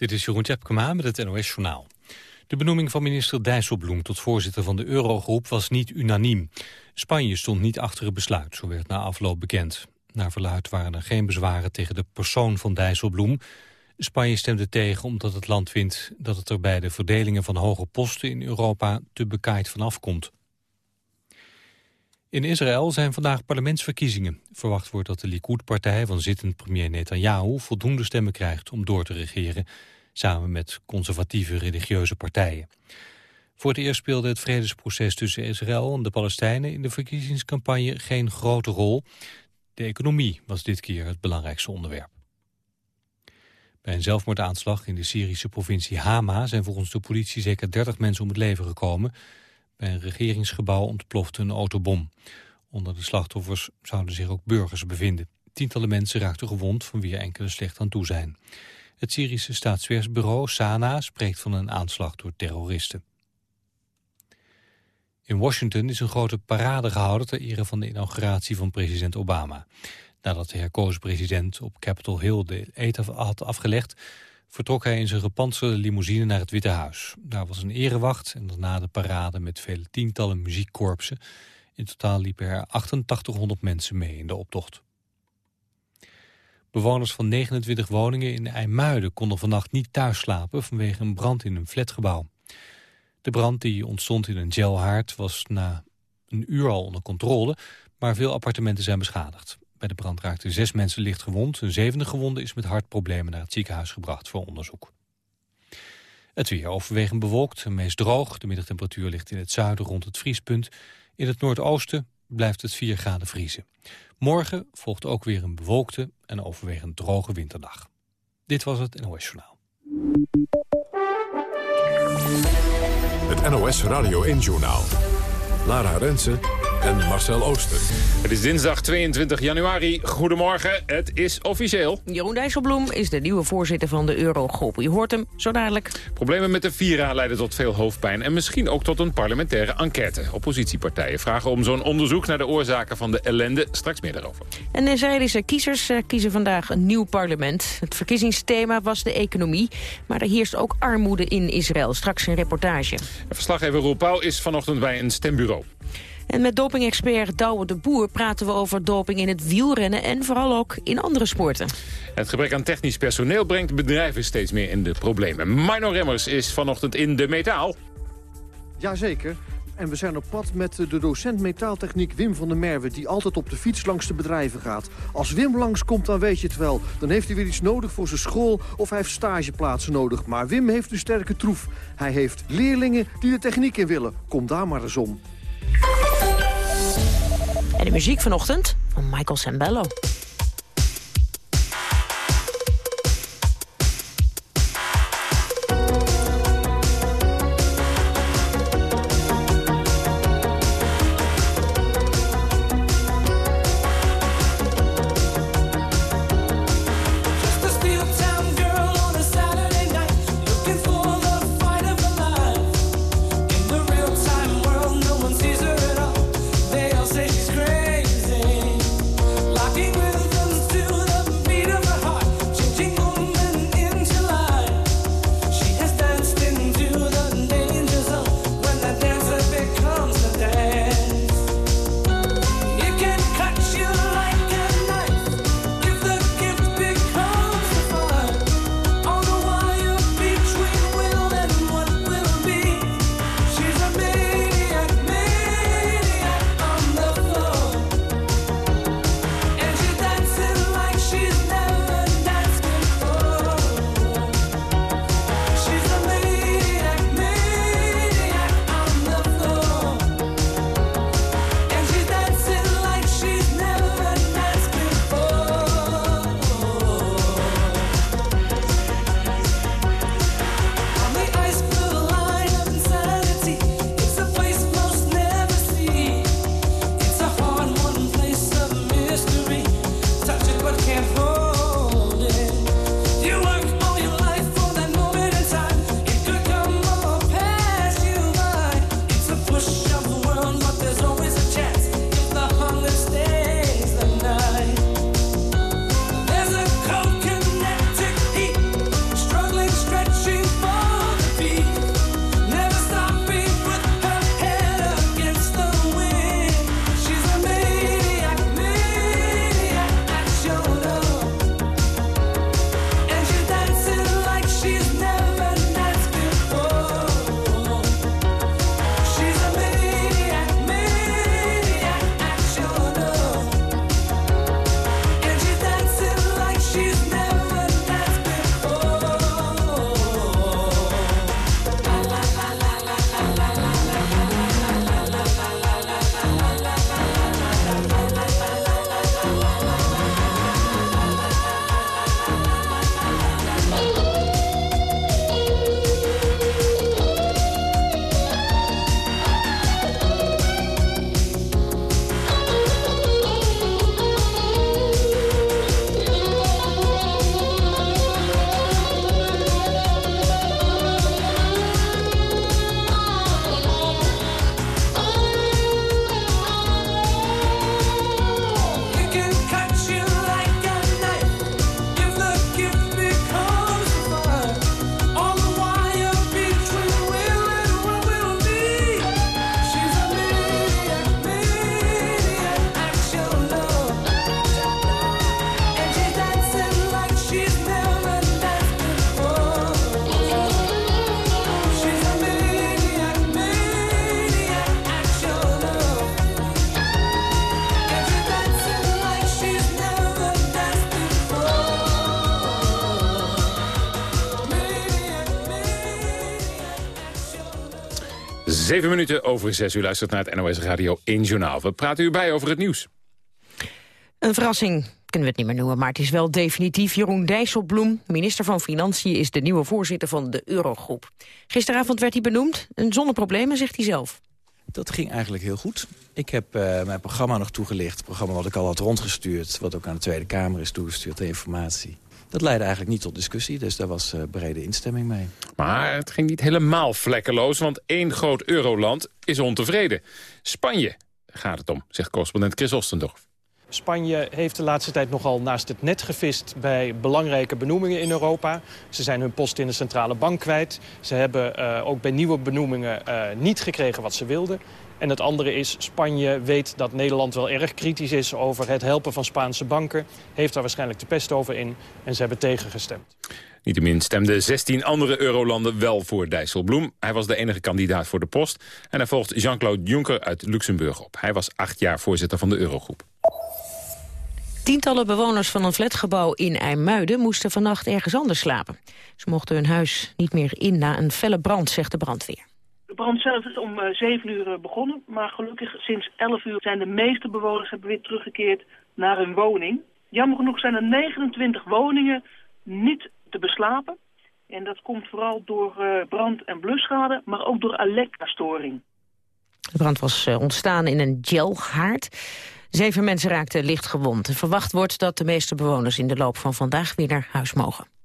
Dit is Jeroen Tjepkema met het NOS Journaal. De benoeming van minister Dijsselbloem tot voorzitter van de Eurogroep was niet unaniem. Spanje stond niet achter het besluit, zo werd na afloop bekend. Naar verluid waren er geen bezwaren tegen de persoon van Dijsselbloem. Spanje stemde tegen omdat het land vindt dat het er bij de verdelingen van hoge posten in Europa te bekaaid vanaf komt. In Israël zijn vandaag parlementsverkiezingen. Verwacht wordt dat de Likud-partij van zittend premier Netanyahu voldoende stemmen krijgt om door te regeren, samen met conservatieve religieuze partijen. Voor het eerst speelde het vredesproces tussen Israël en de Palestijnen in de verkiezingscampagne geen grote rol. De economie was dit keer het belangrijkste onderwerp. Bij een zelfmoordaanslag in de Syrische provincie Hama zijn volgens de politie zeker 30 mensen om het leven gekomen. Bij een regeringsgebouw ontplofte een autobom. Onder de slachtoffers zouden zich ook burgers bevinden. Tientallen mensen raakten gewond, van wie er enkele slecht aan toe zijn. Het Syrische staatsweersbureau Sana spreekt van een aanslag door terroristen. In Washington is een grote parade gehouden ter ere van de inauguratie van president Obama. Nadat de herkozen president op Capitol Hill de eet had afgelegd, vertrok hij in zijn gepantserde limousine naar het Witte Huis. Daar was een erewacht en daarna de parade met vele tientallen muziekkorpsen. In totaal liepen er 8800 mensen mee in de optocht. Bewoners van 29 woningen in IJmuiden konden vannacht niet thuis slapen vanwege een brand in een flatgebouw. De brand die ontstond in een gelhaard was na een uur al onder controle, maar veel appartementen zijn beschadigd. Bij de brand raakten zes mensen licht gewond. Een zevende gewonde is met hartproblemen naar het ziekenhuis gebracht voor onderzoek. Het weer overwegend bewolkt, meest droog. De middagtemperatuur ligt in het zuiden rond het vriespunt. In het noordoosten blijft het 4 graden vriezen. Morgen volgt ook weer een bewolkte en overwegend droge winterdag. Dit was het NOS Journaal. Het NOS Radio 1 Journaal. Lara Rensen en Marcel Ooster. Het is dinsdag 22 januari. Goedemorgen, het is officieel. Jeroen Dijsselbloem is de nieuwe voorzitter van de Eurogroep. Je hoort hem zo dadelijk. Problemen met de Vira leiden tot veel hoofdpijn... en misschien ook tot een parlementaire enquête. Oppositiepartijen vragen om zo'n onderzoek naar de oorzaken van de ellende. Straks meer daarover. En de Israëlische kiezers eh, kiezen vandaag een nieuw parlement. Het verkiezingsthema was de economie. Maar er heerst ook armoede in Israël. Straks een reportage. Verslaggever Roel Pauw is vanochtend bij een stembureau. En met dopingexpert Douwe de Boer praten we over doping in het wielrennen... en vooral ook in andere sporten. Het gebrek aan technisch personeel brengt bedrijven steeds meer in de problemen. Marno Remmers is vanochtend in de metaal. Jazeker. En we zijn op pad met de docent metaaltechniek Wim van der Merwe... die altijd op de fiets langs de bedrijven gaat. Als Wim langskomt, dan weet je het wel. Dan heeft hij weer iets nodig voor zijn school of hij heeft stageplaatsen nodig. Maar Wim heeft een sterke troef. Hij heeft leerlingen die de techniek in willen. Kom daar maar eens om. En de muziek vanochtend van Michael Sambello. Zeven minuten over zes. U luistert naar het NOS Radio 1 Journaal. We praten u bij over het nieuws. Een verrassing kunnen we het niet meer noemen, maar het is wel definitief. Jeroen Dijsselbloem, minister van Financiën, is de nieuwe voorzitter van de Eurogroep. Gisteravond werd hij benoemd, en zonder problemen, zegt hij zelf. Dat ging eigenlijk heel goed. Ik heb uh, mijn programma nog toegelicht. Het programma wat ik al had rondgestuurd. Wat ook aan de Tweede Kamer is toegestuurd, de informatie. Dat leidde eigenlijk niet tot discussie, dus daar was uh, brede instemming mee. Maar het ging niet helemaal vlekkeloos, want één groot euroland is ontevreden. Spanje gaat het om, zegt correspondent Chris Ostendorf. Spanje heeft de laatste tijd nogal naast het net gevist bij belangrijke benoemingen in Europa. Ze zijn hun post in de centrale bank kwijt. Ze hebben uh, ook bij nieuwe benoemingen uh, niet gekregen wat ze wilden. En het andere is, Spanje weet dat Nederland wel erg kritisch is over het helpen van Spaanse banken. Heeft daar waarschijnlijk de pest over in en ze hebben tegengestemd. Niettemin stemden 16 andere eurolanden wel voor Dijsselbloem. Hij was de enige kandidaat voor de post. En hij volgt Jean-Claude Juncker uit Luxemburg op. Hij was acht jaar voorzitter van de Eurogroep. Tientallen bewoners van een flatgebouw in IJmuiden moesten vannacht ergens anders slapen. Ze mochten hun huis niet meer in na een felle brand, zegt de brandweer. De brand zelf is om uh, 7 uur begonnen, maar gelukkig sinds 11 uur zijn de meeste bewoners hebben weer teruggekeerd naar hun woning. Jammer genoeg zijn er 29 woningen niet te beslapen. En dat komt vooral door uh, brand- en blusschade, maar ook door elektrastoring. De brand was ontstaan in een gelhaard. Zeven mensen raakten licht gewond. Verwacht wordt dat de meeste bewoners in de loop van vandaag weer naar huis mogen.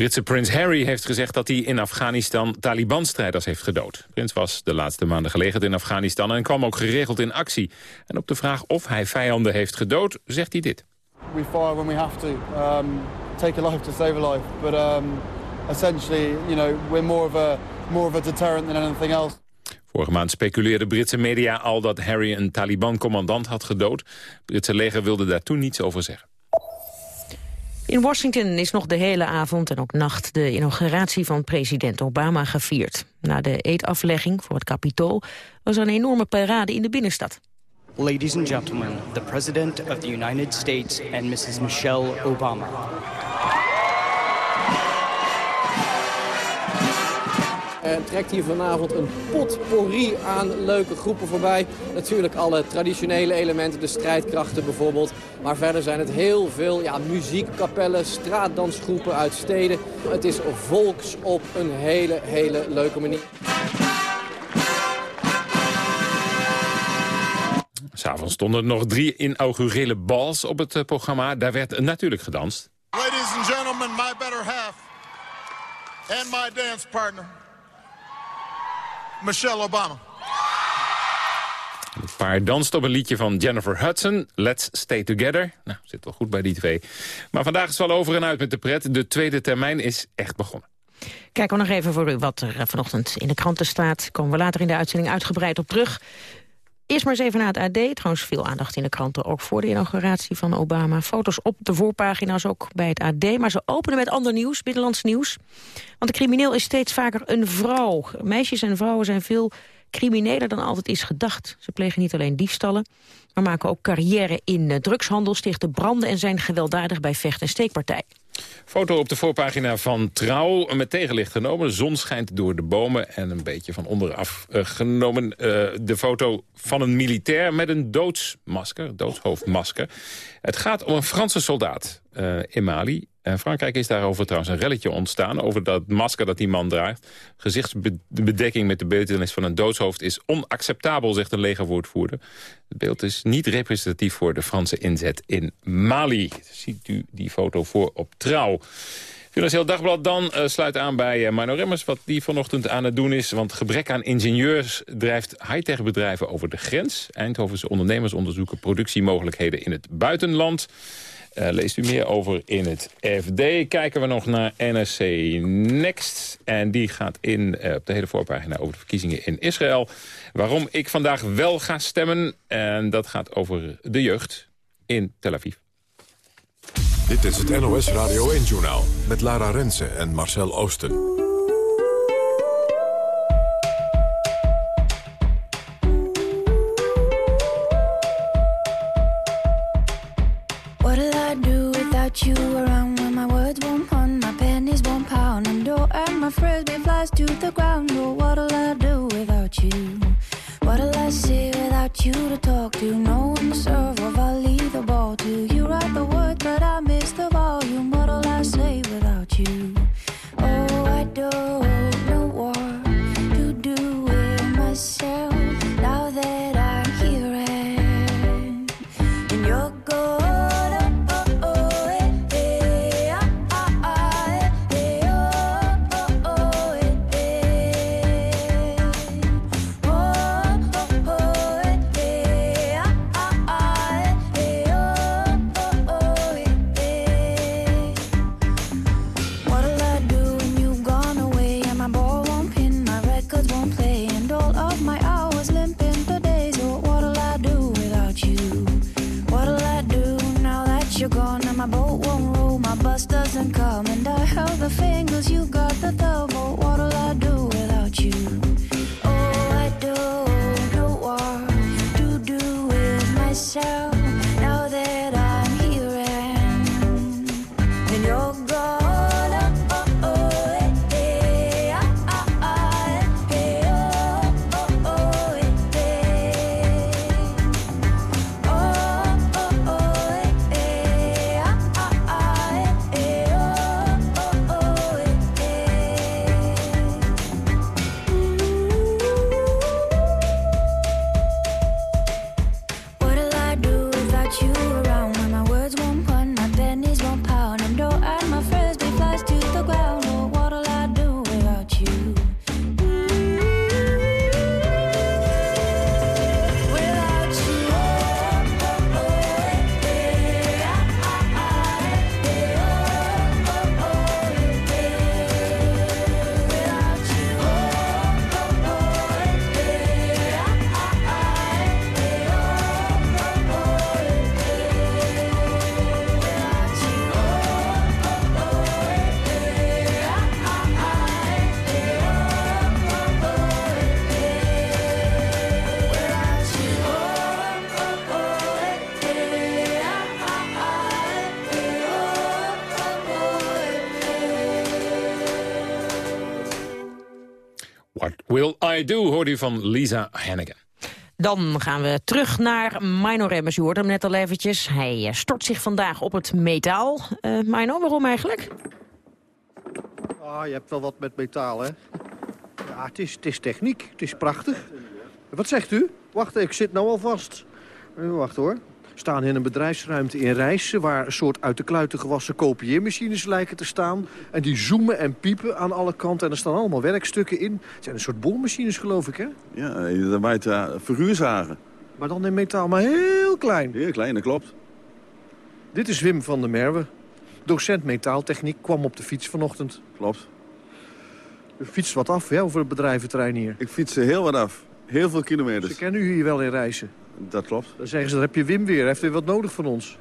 Britse prins Harry heeft gezegd dat hij in Afghanistan Taliban-strijders heeft gedood. Prins was de laatste maanden gelegen in Afghanistan en kwam ook geregeld in actie. En op de vraag of hij vijanden heeft gedood, zegt hij dit. We fire when we have to. Um, take a life to save a life. But um, essentially, you know, we're more of a more of a deterrent than anything else. Vorige maand speculeerden Britse media al dat Harry een Taliban-commandant had gedood. Het Britse leger wilde daar toen niets over zeggen. In Washington is nog de hele avond en ook nacht de inauguratie van president Obama gevierd. Na de eetaflegging voor het Capitool was er een enorme parade in de binnenstad. Ladies and gentlemen, the President of the United States and Mrs. Michelle Obama. Er trekt hier vanavond een potpourri aan leuke groepen voorbij. Natuurlijk alle traditionele elementen, de strijdkrachten bijvoorbeeld. Maar verder zijn het heel veel ja, muziekkapellen, straatdansgroepen uit steden. Het is volks op een hele, hele leuke manier. S'avonds stonden nog drie inaugurele bals op het programma. Daar werd natuurlijk gedanst. Ladies and gentlemen, my better half and my dance partner. Michelle Obama. Het paar danst op een liedje van Jennifer Hudson, Let's Stay Together. Nou, zit wel goed bij die twee. Maar vandaag is het wel over en uit met de pret. De tweede termijn is echt begonnen. Kijken we nog even voor u wat er vanochtend in de kranten staat. Komen we later in de uitzending uitgebreid op terug. Eerst maar eens even naar het AD. Trouwens veel aandacht in de kranten, ook voor de inauguratie van Obama. Foto's op de voorpagina's ook bij het AD. Maar ze openen met ander nieuws, binnenlands nieuws. Want de crimineel is steeds vaker een vrouw. Meisjes en vrouwen zijn veel crimineler dan altijd is gedacht. Ze plegen niet alleen diefstallen, maar maken ook carrière in drugshandel... stichten branden en zijn gewelddadig bij vecht- en steekpartij. Foto op de voorpagina van Trouw met tegenlicht genomen. Zon schijnt door de bomen en een beetje van onderaf uh, genomen. Uh, de foto van een militair met een doodsmasker, doodshoofdmasker. Het gaat om een Franse soldaat in Mali. En Frankrijk is daarover trouwens een relletje ontstaan... over dat masker dat die man draagt. Gezichtsbedekking met de beeldenis van een doodshoofd is onacceptabel, zegt een legerwoordvoerder. Het beeld is niet representatief voor de Franse inzet in Mali. Ziet u die foto voor op trouw. Financieel Dagblad dan uh, sluit aan bij uh, Remmers... wat die vanochtend aan het doen is. Want gebrek aan ingenieurs drijft high-tech bedrijven over de grens. Eindhovense ondernemers onderzoeken productiemogelijkheden in het buitenland. Uh, leest u meer over in het FD. Kijken we nog naar NRC Next. En die gaat in uh, op de hele voorpagina over de verkiezingen in Israël. Waarom ik vandaag wel ga stemmen. En dat gaat over de jeugd in Tel Aviv. Dit is het NOS Radio 1-journaal met Lara Rensen en Marcel Oosten. I Do, hoorde u van Lisa Hannigan. Dan gaan we terug naar Mino Remmers. U hoort hem net al eventjes. Hij eh, stort zich vandaag op het metaal. Eh Mino, waarom eigenlijk? Ah, je hebt wel wat met metaal, hè? Ja, het is, het is techniek. Het is prachtig. Wat zegt u? Wacht, ik zit nou al vast. Eh, Wacht hoor. We staan in een bedrijfsruimte in Rijssen... waar een soort uit de kluiten gewassen kopieermachines lijken te staan. En die zoomen en piepen aan alle kanten. En er staan allemaal werkstukken in. Het zijn een soort boormachines, geloof ik, hè? Ja, dat bij het uh, figuurzagen. Maar dan in metaal, maar heel klein. Heel klein, dat klopt. Dit is Wim van der Merwe. Docent metaaltechniek, kwam op de fiets vanochtend. Klopt. U fietst wat af, hè, over het bedrijventerrein hier. Ik fiets er heel wat af. Heel veel kilometers. Ze kennen u hier wel in Rijssen. Dat klopt. Dan zeggen ze, dan heb je Wim weer. Hij heeft weer wat nodig van ons.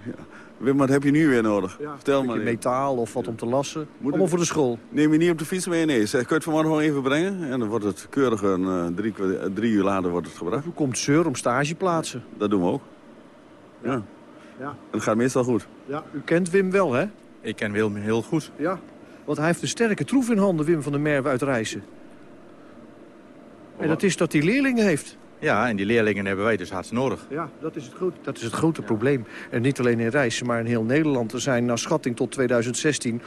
Wim, wat heb je nu weer nodig? Vertel maar. metaal of wat om te lassen. Moet Allemaal ik- voor de school. Neem je niet op de fiets mee? Nee. Zeg, kun je het vanmorgen gewoon even brengen? En dan wordt het keurig een, eh, drie, eh, drie uur later wordt het gebracht. U komt zeur om stageplaatsen. Dat doen we ook. Ja. Ja. En het gaat meestal goed. Ja, u kent Wim wel, hè? Ik ken Wilm heel goed. Ja. Want hij heeft een sterke troef in handen, Wim van der Merwe uit Rijssen. En dat is dat hij leerlingen heeft. Ja, en die leerlingen hebben wij dus hard nodig. Ja, dat is het grote, dat is het grote probleem. En niet alleen in Rijssen, maar in heel Nederland. Er zijn naar schatting tot 2016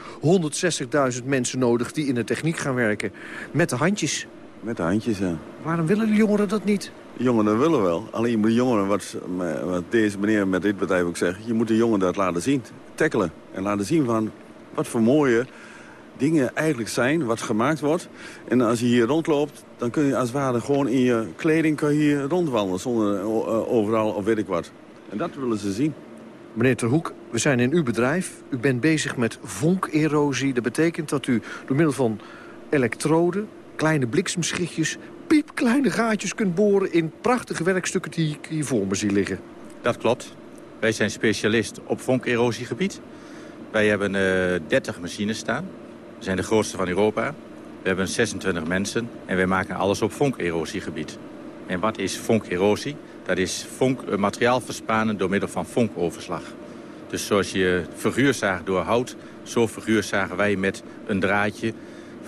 160.000 mensen nodig die in de techniek gaan werken. Met de handjes. Met de handjes, ja. Waarom willen de jongeren dat niet? De jongeren willen wel. Alleen je moet de jongeren, wat, wat deze meneer met dit bedrijf ook zegt... je moet de jongeren dat laten zien, tackelen. En laten zien van wat voor mooie dingen eigenlijk zijn, wat gemaakt wordt. En als je hier rondloopt, dan kun je als het ware gewoon in je kleding kun je hier rondwandelen... zonder eh, overal of weet ik wat. En dat willen ze zien. Meneer Terhoek, we zijn in uw bedrijf. U bent bezig met vonkerosie. Dat betekent dat u door middel van elektroden, kleine bliksemschichtjes... piepkleine gaatjes kunt boren in prachtige werkstukken die ik hier voor me zie liggen. Dat klopt. Wij zijn specialist op vonkerosiegebied. Wij hebben eh 30 machines staan. We zijn de grootste van Europa. We hebben 26 mensen en wij maken alles op vonkerosiegebied. En wat is vonkerosie? Dat is vonk, eh, materiaal verspanen door middel van vonkoverslag. Dus zoals je figuurzaagt door hout, zo figuurzagen wij met een draadje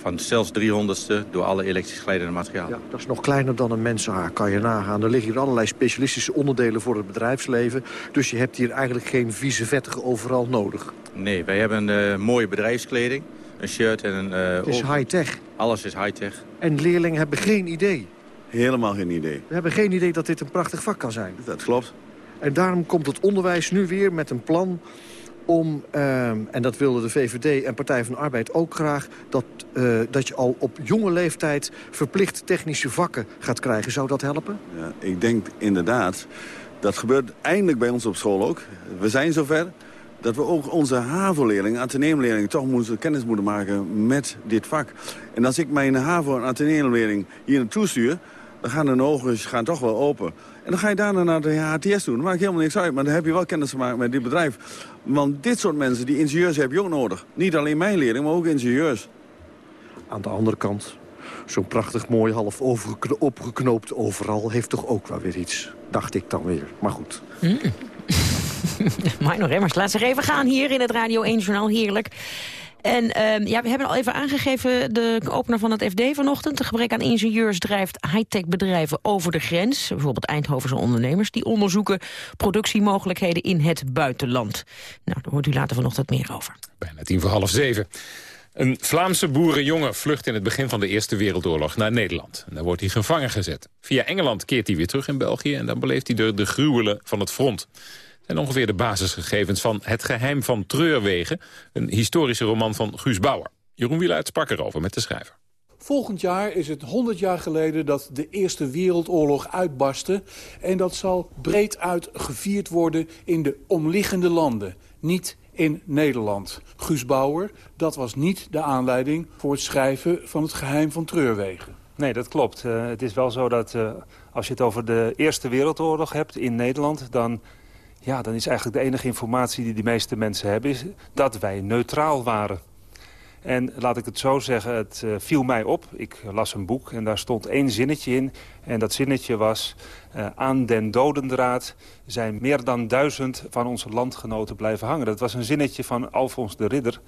van zelfs 300ste door alle elektrisch glijdende materiaal. Ja, dat is nog kleiner dan een mensenhaar, kan je nagaan. Er liggen hier allerlei specialistische onderdelen voor het bedrijfsleven. Dus je hebt hier eigenlijk geen vieze vettige overal nodig. Nee, wij hebben een eh, mooie bedrijfskleding. Een shirt en een... Het is high-tech. Alles is high-tech. En leerlingen hebben geen idee. Helemaal geen idee. We hebben geen idee dat dit een prachtig vak kan zijn. Dat klopt. En daarom komt het onderwijs nu weer met een plan om, ehm, en dat wilde de VVD en Partij van de Arbeid ook graag... Dat, eh, dat je al op jonge leeftijd verplicht technische vakken gaat krijgen. Zou dat helpen? Ja, ik denk inderdaad, dat gebeurt eindelijk bij ons op school ook. We zijn zover dat we ook onze HAVO-leerlingen, ateneumleerlingen... toch moeten, kennis moeten maken met dit vak. En als ik mijn HAVO- en ateneumleerling hier naartoe stuur... dan gaan hun ogen gaan toch wel open. En dan ga je daarna naar de HTS doen. Dat maakt helemaal niks uit, maar dan heb je wel kennis gemaakt met dit bedrijf. Want dit soort mensen, die ingenieurs heb je ook nodig. Niet alleen mijn leerling, maar ook ingenieurs. Aan de andere kant, zo'n prachtig mooi half opgeknoopt overal... heeft toch ook wel weer iets, dacht ik dan weer. Maar goed. Maar Remmers, laat zich even gaan hier in het Radio 1 Journaal. Heerlijk. En ehm, ja, we hebben al even aangegeven, de opener van het FD vanochtend. De gebrek aan ingenieurs drijft high-tech bedrijven over de grens. Bijvoorbeeld Eindhovense ondernemers. Die onderzoeken productiemogelijkheden in het buitenland. Nou, daar hoort u later vanochtend meer over. Bijna tien voor half zeven. Een Vlaamse boerenjongen vlucht in het begin van de Eerste Wereldoorlog naar Nederland. En daar wordt hij gevangen gezet. Via Engeland keert hij weer terug in België... en dan beleeft hij de gruwelen van het front. En ongeveer de basisgegevens van Het Geheim van Treurwegen... een historische roman van Guus Bauer. Jeroen Wielaert sprak erover met de schrijver. Volgend jaar is het 100 jaar geleden dat de Eerste Wereldoorlog uitbarstte. En dat zal breed uit gevierd worden in de omliggende landen. Niet in Nederland. Guus Bauer, dat was niet de aanleiding voor het schrijven van het geheim van Treurwegen. Nee, dat klopt. Eh, het is wel zo dat eh, als je het over de Eerste Wereldoorlog hebt in Nederland... dan, ja, dan is eigenlijk de enige informatie die de meeste mensen hebben... Is dat wij neutraal waren. En laat ik het zo zeggen, het eh, viel mij op. Ik las een boek en daar stond één zinnetje in. En dat zinnetje was... eh, aan den dodendraad zijn meer dan duizend van onze landgenoten blijven hangen. Dat was een zinnetje van Alfons de Ridder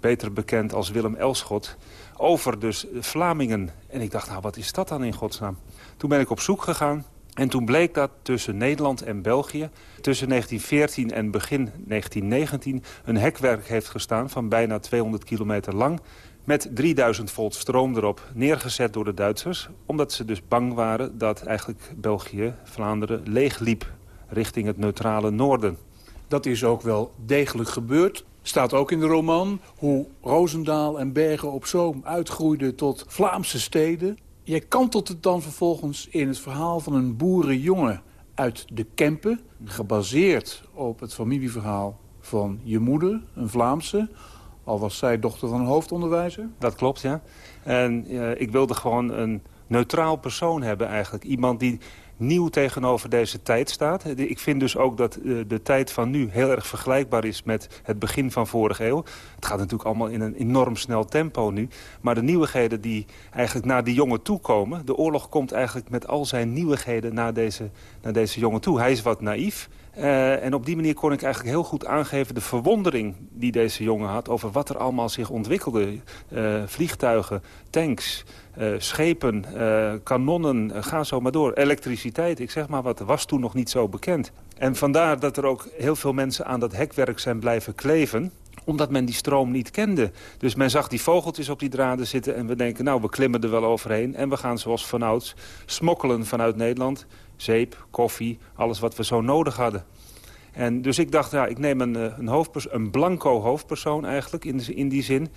beter bekend als Willem Elschot, over dus Vlamingen. En ik dacht, nou, wat is dat dan in godsnaam? Toen ben ik op zoek gegaan en toen bleek dat tussen Nederland en België... tussen 1914 en begin 1919 een hekwerk heeft gestaan... van bijna 200 kilometer lang met 3000 volt stroom erop neergezet door de Duitsers. Omdat ze dus bang waren dat eigenlijk België, Vlaanderen, leegliep richting het neutrale noorden. Dat is ook wel degelijk gebeurd. Staat ook in de roman hoe Roosendaal en Bergen op Zoom uitgroeiden tot Vlaamse steden. Je kantelt het dan vervolgens in het verhaal van een boerenjongen uit de Kempen... gebaseerd op het familieverhaal van je moeder, een Vlaamse... al was zij dochter van een hoofdonderwijzer. Dat klopt, ja. En eh, ik wilde gewoon een neutraal persoon hebben eigenlijk. Iemand die nieuw tegenover deze tijd staat. Ik vind dus ook dat eh, de tijd van nu heel erg vergelijkbaar is met het begin van vorige eeuw. Het gaat natuurlijk allemaal in een enorm snel tempo nu. Maar de nieuwigheden die eigenlijk naar die jongen toe komen... de oorlog komt eigenlijk met al zijn nieuwigheden naar deze, naar deze jongen toe. Hij is wat naïef. Uh, en op die manier kon ik eigenlijk heel goed aangeven... de verwondering die deze jongen had over wat er allemaal zich ontwikkelde. Uh, vliegtuigen, tanks, uh, schepen, kanonnen, ga zo maar door. Elektriciteit, ik zeg maar wat, was toen nog niet zo bekend. En vandaar dat er ook heel veel mensen aan dat hekwerk zijn blijven kleven omdat men die stroom niet kende. Dus men zag die vogeltjes op die draden zitten en we denken... nou, we klimmen er wel overheen en we gaan zoals vanouds smokkelen vanuit Nederland zeep, koffie, alles wat we zo nodig hadden. En dus ik dacht, ja, ik neem een, een, hoofdpersoon, een blanco hoofdpersoon eigenlijk, in, in die zin...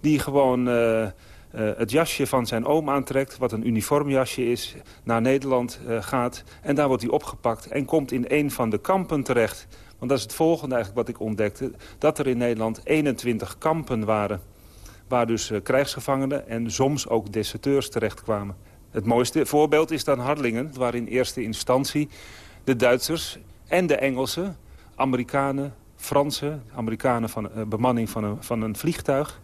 die gewoon uh, uh, het jasje van zijn oom aantrekt, wat een uniformjasje is... naar Nederland gaat en daar wordt hij opgepakt... en komt in een van de kampen terecht. Want dat is het volgende eigenlijk wat ik ontdekte... dat er in Nederland 21 kampen waren... waar dus krijgsgevangenen en soms ook deserteurs terechtkwamen. Het mooiste voorbeeld is dan Harlingen, waar in eerste instantie de Duitsers en de Engelsen, Amerikanen, Fransen, Amerikanen van uh, bemanning van een, van een vliegtuig.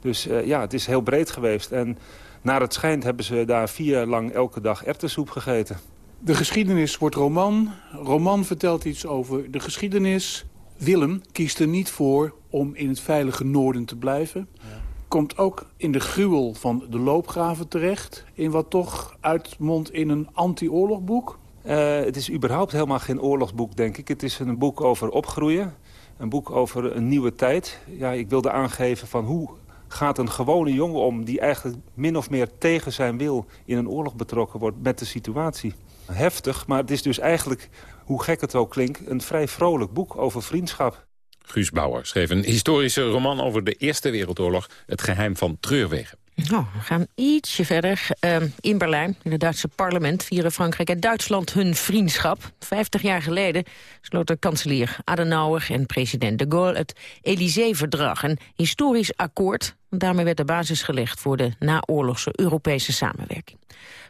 Dus uh, ja, het is heel breed geweest. En naar het schijnt hebben ze daar vier jaar lang elke dag erwtensoep gegeten. De geschiedenis wordt roman. Roman vertelt iets over de geschiedenis. Willem kiest er niet voor om in het veilige noorden te blijven. Ja komt ook in de gruwel van de loopgraven terecht... in wat toch uitmondt in een anti-oorlogboek? Uh, het is überhaupt helemaal geen oorlogsboek, denk ik. Het is een boek over opgroeien, een boek over een nieuwe tijd. Ja, ik wilde aangeven van hoe gaat een gewone jongen om... die eigenlijk min of meer tegen zijn wil in een oorlog betrokken wordt met de situatie. Heftig, maar het is dus eigenlijk, hoe gek het ook klinkt... een vrij vrolijk boek over vriendschap. Guus Bauer schreef een historische roman over de Eerste Wereldoorlog... Het geheim van Treurwegen. Oh, we gaan ietsje verder. Uh, in Berlijn, in het Duitse parlement, vieren Frankrijk en Duitsland hun vriendschap. Vijftig jaar geleden sloten kanselier Adenauer en president de Gaulle het Élysée-verdrag. Een historisch akkoord. Daarmee werd de basis gelegd voor de naoorlogse Europese samenwerking.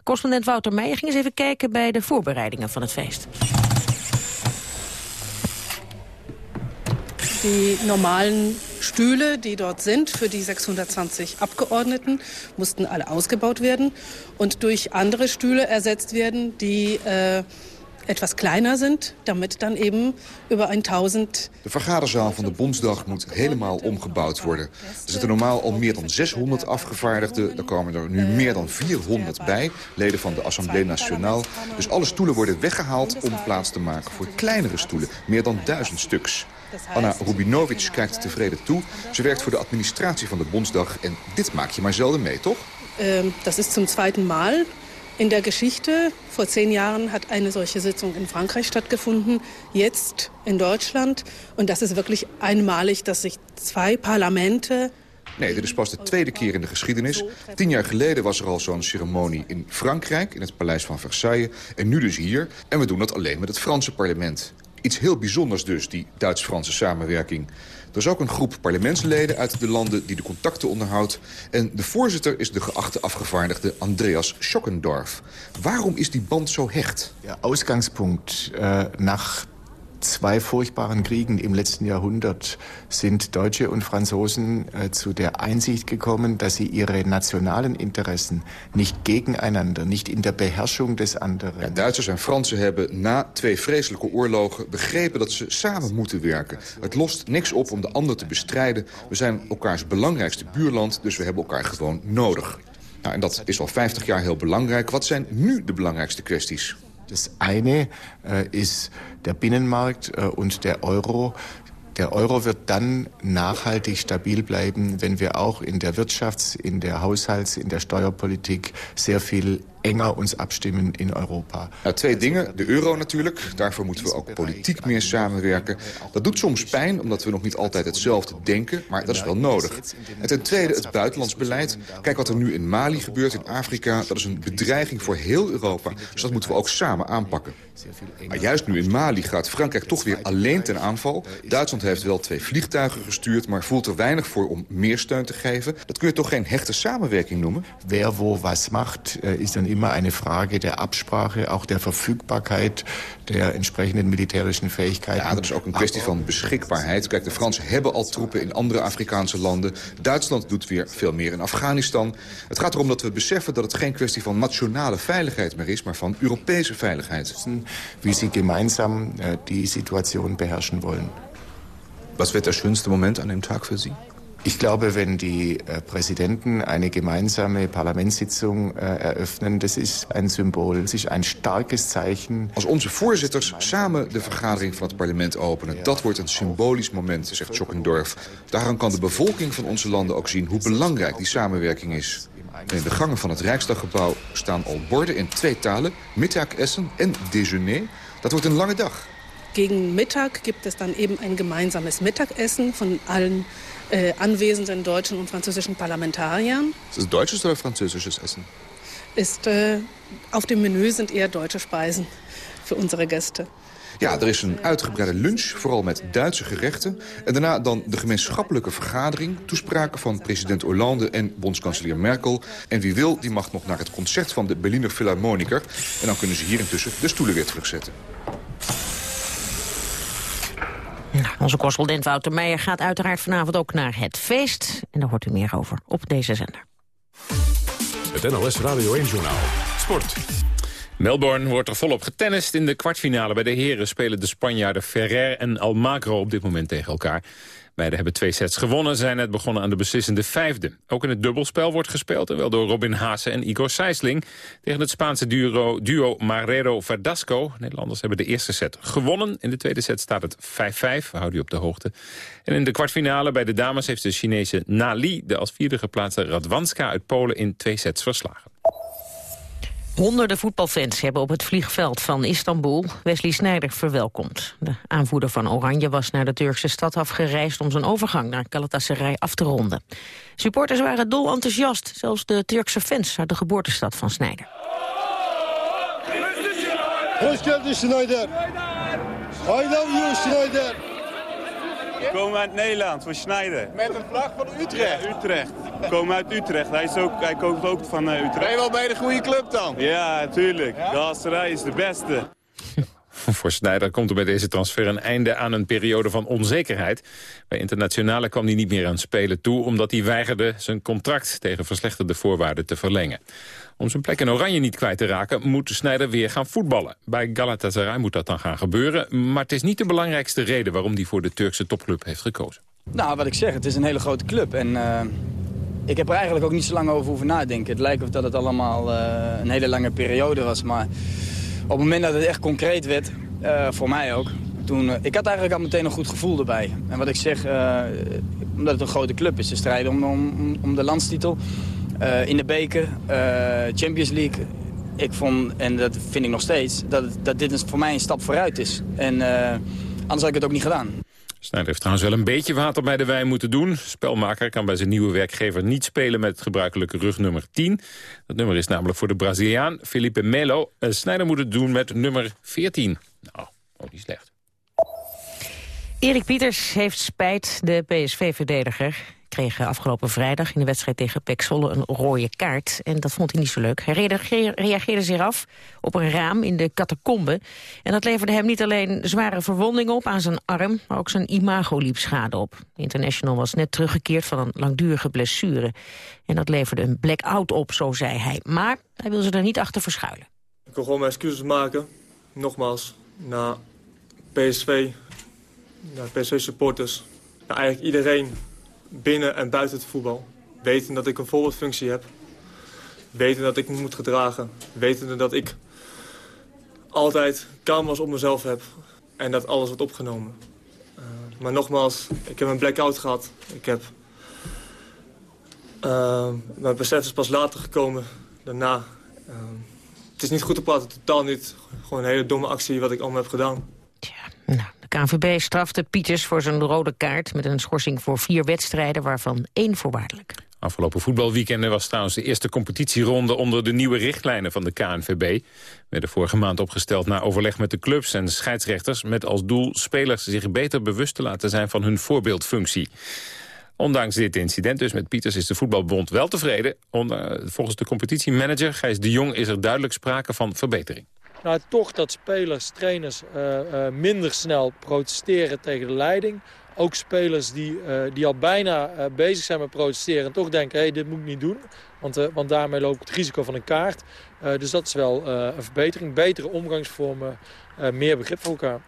Correspondent Wouter Meijer ging eens even kijken bij de voorbereidingen van het feest. Die normalen Stühle, die dort sind für die 620 Abgeordneten, mussten alle ausgebaut werden und durch andere Stühle ersetzt werden, die äh, etwas kleiner sind, damit dan eben über 1000... De vergaderzaal van de Bondsdag moet helemaal omgebouwd worden. Er zitten normaal al meer dan 600 afgevaardigden. Er komen er nu meer dan 400 bij, leden van de Assemblée Nationale. Dus alle stoelen worden weggehaald om plaats te maken voor kleinere stoelen. Meer dan duizend stuks. Anna Rubinovic kijkt tevreden toe. Ze werkt voor de administratie van de Bondsdag. En dit maak je maar zelden mee, toch? Ähm, das ist zum zweiten Mal in der Geschichte. Vor zehn Jahren hat eine solche Sitzung in Frankreich stattgefunden, jetzt in Deutschland. Und das ist wirklich einmalig, dass sich zwei Parlamente Nee, dit is pas de tweede keer in de geschiedenis. Tien jaar geleden was er al zo'n ceremonie in Frankrijk, in het paleis van Versailles. En nu dus hier. En we doen dat alleen met het Franse parlement. Iets heel bijzonders dus, die Duits-Franse samenwerking. Er is ook een groep parlementsleden uit de landen die de contacten onderhoudt. En de voorzitter is de geachte afgevaardigde Andreas Schockendorf. Waarom is die band zo hecht? Der Ausgangspunkt äh, nach zwei furchtbaren Kriegen im letzten Jahrhundert sind Deutsche und Franzosen äh, zu der Einsicht gekommen, dass sie ihre nationalen Interessen nicht gegeneinander, nicht in der Beherrschung des anderen. Duitsers en Fransen hebben na twee vreselijke oorlogen begrepen dat ze samen moeten werken. Het lost niks op om de ander te bestrijden. We zijn elkaars belangrijkste buurland, dus we hebben elkaar gewoon nodig. Nou, en dat is al 50 jaar heel belangrijk. Wat zijn nu de belangrijkste kwesties? Das eine äh, ist der Binnenmarkt äh, und der Euro. Der Euro wird dann nachhaltig stabil bleiben, wenn wir auch in der Wirtschafts-, in der Haushalts-, in der Steuerpolitik sehr viel enger ons abstimmen in Europa. Nou, twee dingen. De euro natuurlijk. Daarvoor moeten we ook politiek meer samenwerken. Dat doet soms pijn, omdat we nog niet altijd hetzelfde denken. Maar dat is wel nodig. En ten tweede het buitenlands beleid. Kijk wat er nu in Mali gebeurt, in Afrika. Dat is een bedreiging voor heel Europa. Dus dat moeten we ook samen aanpakken. Maar juist nu in Mali gaat Frankrijk toch weer alleen ten aanval. Duitsland heeft wel twee vliegtuigen gestuurd... maar voelt er weinig voor om meer steun te geven. Dat kun je toch geen hechte samenwerking noemen? Wer wo was macht, äh, ist dann immer eine Frage der Absprache, auch der Verfügbarkeit der entsprechenden militärischen Fähigkeiten. Ja, dat is ook een kwestie van beschikbaarheid. Kijk, de Fransen hebben al troepen in andere Afrikaanse landen. Duitsland doet weer veel meer in Afghanistan. Het gaat erom dat we beseffen dat het geen kwestie van nationale veiligheid meer is... maar van Europese veiligheid. Wie sie gemeinsam äh, die Situation beherrschen wollen. Was wird das schönste Moment an dem Tag für Sie? Ich glaube, wenn die äh, Präsidenten eine gemeinsame Parlamentssitzung äh, eröffnen, das ist ein Symbol, das ist ein starkes Zeichen. Als onze voorzitters samen de vergadering van het parlement openen, dat wordt een symbolisch moment, zegt Schockendorf. Daaraan kan de bevolking van onze landen ook zien hoe belangrijk die samenwerking is. En in de gangen van het Rijksdaggebouw staan al borden in twee talen, Mittagessen en Déjeuner. Dat wordt een lange dag. Gegen Mittag gibt es dann eben ein gemeinsames Mittagessen von allen äh, anwesenden deutschen und französischen Parlamentariern. Ist es deutsches oder französisches Essen? Ist, äh, auf dem Menü sind eher deutsche Speisen für unsere Gäste. Ja, er is een uitgebreide lunch, vooral met Duitse gerechten. En daarna dan de gemeenschappelijke vergadering. Toespraken van president Hollande en bondskanselier Merkel. En wie wil, die mag nog naar het concert van de Berliner Philharmoniker. En dan kunnen ze hier intussen de stoelen weer terugzetten. Nou, onze correspondent Wouter Meijer gaat uiteraard vanavond ook naar het feest. En daar hoort u meer over op deze zender. Het NLS Radio 1-journaal. Sport. Melbourne wordt er volop getennist. In de kwartfinale bij de heren spelen de Spanjaarden Ferrer en Almagro op dit moment tegen elkaar. Beiden hebben twee sets gewonnen, zijn net begonnen aan de beslissende vijfde. Ook in het dubbelspel wordt gespeeld, wel door Robin Haase en Igor Sijsling... tegen het Spaanse duo, duo Marrero Verdasco. Nederlanders hebben de eerste set gewonnen. In de tweede set staat het 5-5, we houden u op de hoogte. En in de kwartfinale bij de dames heeft de Chinese Nali... de als vierde geplaatste Radwanska uit Polen in twee sets verslagen. Honderden voetbalfans hebben op het vliegveld van Istanbul Wesley Sneijder verwelkomd. De aanvoerder van Oranje was naar de Turkse stad afgereisd om zijn overgang naar Galatasaray af te ronden. Supporters waren dol enthousiast, zelfs de Turkse fans uit de geboortestad van Sneijder. Hoş geldin Schneider. I love you Schneider. We komen uit Nederland, van Schneider. Met een vlag van Utrecht. Ja, Utrecht. We komen uit Utrecht. Hij, is ook, hij komt ook van eh, Utrecht. Ben je wel bij de goede club dan? Ja, tuurlijk. Ja? Galatasaray is de beste. Voor Sneijder komt er bij deze transfer een einde aan een periode van onzekerheid. Bij internationale kwam hij niet meer aan spelen toe... omdat hij weigerde zijn contract tegen verslechterde voorwaarden te verlengen. Om zijn plek in Oranje niet kwijt te raken, moet Sneijder weer gaan voetballen. Bij Galatasaray moet dat dan gaan gebeuren. Maar het is niet de belangrijkste reden waarom hij voor de Turkse topclub heeft gekozen. Nou, wat ik zeg, het is een hele grote club. En eh, ik heb er eigenlijk ook niet zo lang over hoeven nadenken. Het lijkt of dat het allemaal eh, een hele lange periode was. Maar op het moment dat het echt concreet werd, eh, voor mij ook... Toen, ik had eigenlijk al meteen een goed gevoel erbij. En wat ik zeg, omdat het een grote club is, te strijden om, om, om de landstitel... in de beker, Champions League. Ik vond, en dat vind ik nog steeds, dat, dat dit voor mij een stap vooruit is. En anders had ik het ook niet gedaan. Snijder heeft trouwens wel een beetje water bij de wijn moeten doen. Spelmaker kan bij zijn nieuwe werkgever niet spelen met het gebruikelijke rugnummer 10. Dat nummer is namelijk voor de Braziliaan Felipe Melo. Snijder moet het doen met nummer 14. Nou, ook niet slecht. Erik Pieters heeft spijt, de PSV-verdediger kreeg afgelopen vrijdag in de wedstrijd tegen Pek Zwolle een rode kaart. En dat vond hij niet zo leuk. Hij reageerde zich af op een raam in de catacombe. En dat leverde hem niet alleen zware verwondingen op aan zijn arm... maar ook zijn imago liep schade op. International was net teruggekeerd van een langdurige blessure. En dat leverde een blackout op, zo zei hij. Maar hij wil ze er niet achter verschuilen. Ik wil gewoon mijn excuses maken. Nogmaals, naar PSV, naar PSV-supporters... naar eigenlijk iedereen binnen en buiten het voetbal. Weten dat ik een voorbeeldfunctie heb. Weten dat ik me moet gedragen. Weten dat ik altijd camera's op mezelf heb. En dat alles wordt opgenomen. Uh, maar nogmaals, ik heb een blackout gehad. Ik heb... Uh, mijn besef is pas later gekomen, daarna. Uh, het is niet goed te praten, totaal niet. Gewoon een hele domme actie wat ik allemaal heb gedaan. Nou, de KNVB strafte Pieters voor zijn rode kaart... met een schorsing voor vier wedstrijden, waarvan één voorwaardelijk. Afgelopen voetbalweekenden was trouwens de eerste competitieronde... onder de nieuwe richtlijnen van de KNVB. Werden vorige maand opgesteld na overleg met de clubs en scheidsrechters... met als doel spelers zich beter bewust te laten zijn van hun voorbeeldfunctie. Ondanks dit incident dus met Pieters is de voetbalbond wel tevreden. Volgens de competitiemanager Gijs de Jong is er duidelijk sprake van verbetering nou, toch dat spelers, trainers uh, minder snel protesteren tegen de leiding. Ook spelers die, uh, die al bijna bezig zijn met protesteren en toch denken, hey, dit moet ik niet doen. Want, want daarmee loopt het risico van een kaart. dus dat is wel een verbetering. Betere omgangsvormen, meer begrip voor elkaar.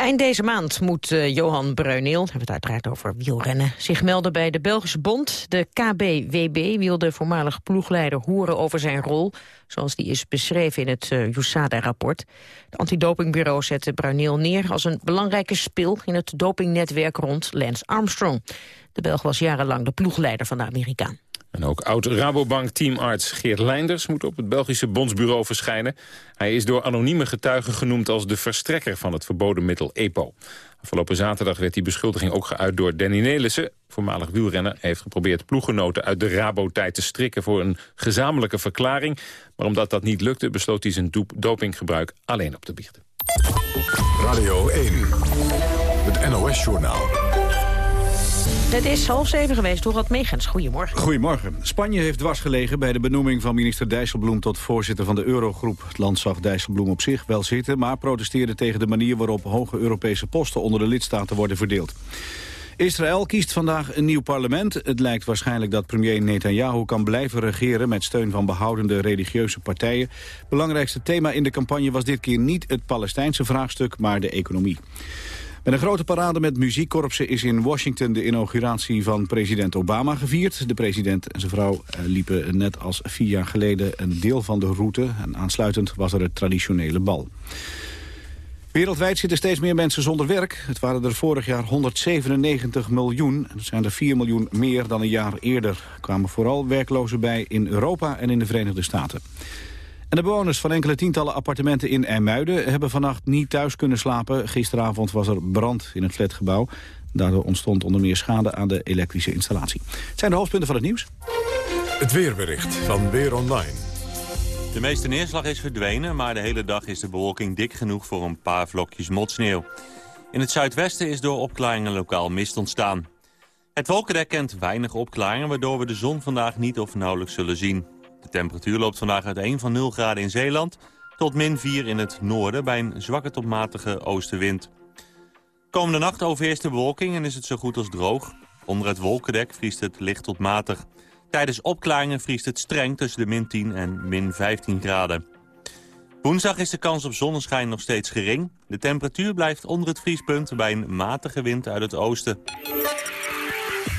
Eind deze maand moet uh, Johan Breuneel, hebben we het uiteraard over wielrennen, zich melden bij de Belgische Bond. De KBWB wil de voormalige ploegleider horen over zijn rol, zoals die is beschreven in het uh, USADA-rapport. Het antidopingbureau zette Breuneel neer als een belangrijke spil in het dopingnetwerk rond Lance Armstrong. De Belg was jarenlang de ploegleider van de Amerikaan. En ook oud-Rabobank-teamarts Geert Leinders moet op het Belgische bondsbureau verschijnen. Hij is door anonieme getuigen genoemd als de verstrekker van het verboden middel EPO. Afgelopen zaterdag werd die beschuldiging ook geuit door Danny Nelissen. Voormalig wielrenner heeft geprobeerd ploeggenoten uit de Rabo-tijd te strikken voor een gezamenlijke verklaring. Maar omdat dat niet lukte besloot hij zijn dopinggebruik alleen op te biechten. Radio 1, het NOS-journaal. Het is half zeven geweest door wat Megens. Goedemorgen. Goedemorgen. Spanje heeft dwars gelegen bij de benoeming van minister Dijsselbloem tot voorzitter van de Eurogroep. Het land zag Dijsselbloem op zich wel zitten, maar protesteerde tegen de manier waarop hoge Europese posten onder de lidstaten worden verdeeld. Israël kiest vandaag een nieuw parlement. Het lijkt waarschijnlijk dat premier Netanyahu kan blijven regeren... met steun van behoudende religieuze partijen. Belangrijkste thema in de campagne was dit keer niet het Palestijnse vraagstuk, maar de economie. Met een grote parade met muziekkorpsen is in Washington de inauguratie van president Obama gevierd. De president en zijn vrouw eh, liepen net als vier jaar geleden een deel van de route. En aansluitend was er het traditionele bal. Wereldwijd zitten steeds meer mensen zonder werk. Het waren er vorig jaar 197 miljoen. Dat zijn er 4 miljoen meer dan een jaar eerder. Er kwamen vooral werklozen bij in Europa en in de Verenigde Staten. En de bewoners van enkele tientallen appartementen in IJmuiden... hebben vannacht niet thuis kunnen slapen. Gisteravond was er brand in het flatgebouw. Daardoor ontstond onder meer schade aan de elektrische installatie. Het zijn de hoofdpunten van het nieuws. Het weerbericht van Weer Online. De meeste neerslag is verdwenen, maar de hele dag is de bewolking dik genoeg voor een paar vlokjes motsneeuw. In het zuidwesten is door opklaringen lokaal mist ontstaan. Het wolkendek kent weinig opklaringen, waardoor we de zon vandaag niet of nauwelijks zullen zien. De temperatuur loopt vandaag uiteen van 0 graden in Zeeland tot min 4 in het noorden bij een zwakke tot matige oostenwind. Komende nacht overheerst de bewolking en is het zo goed als droog. Onder het wolkendek vriest het licht tot matig. Tijdens opklaringen vriest het streng tussen de min 10 en min 15 graden. Woensdag is de kans op zonneschijn nog steeds gering. De temperatuur blijft onder het vriespunt bij een matige wind uit het oosten.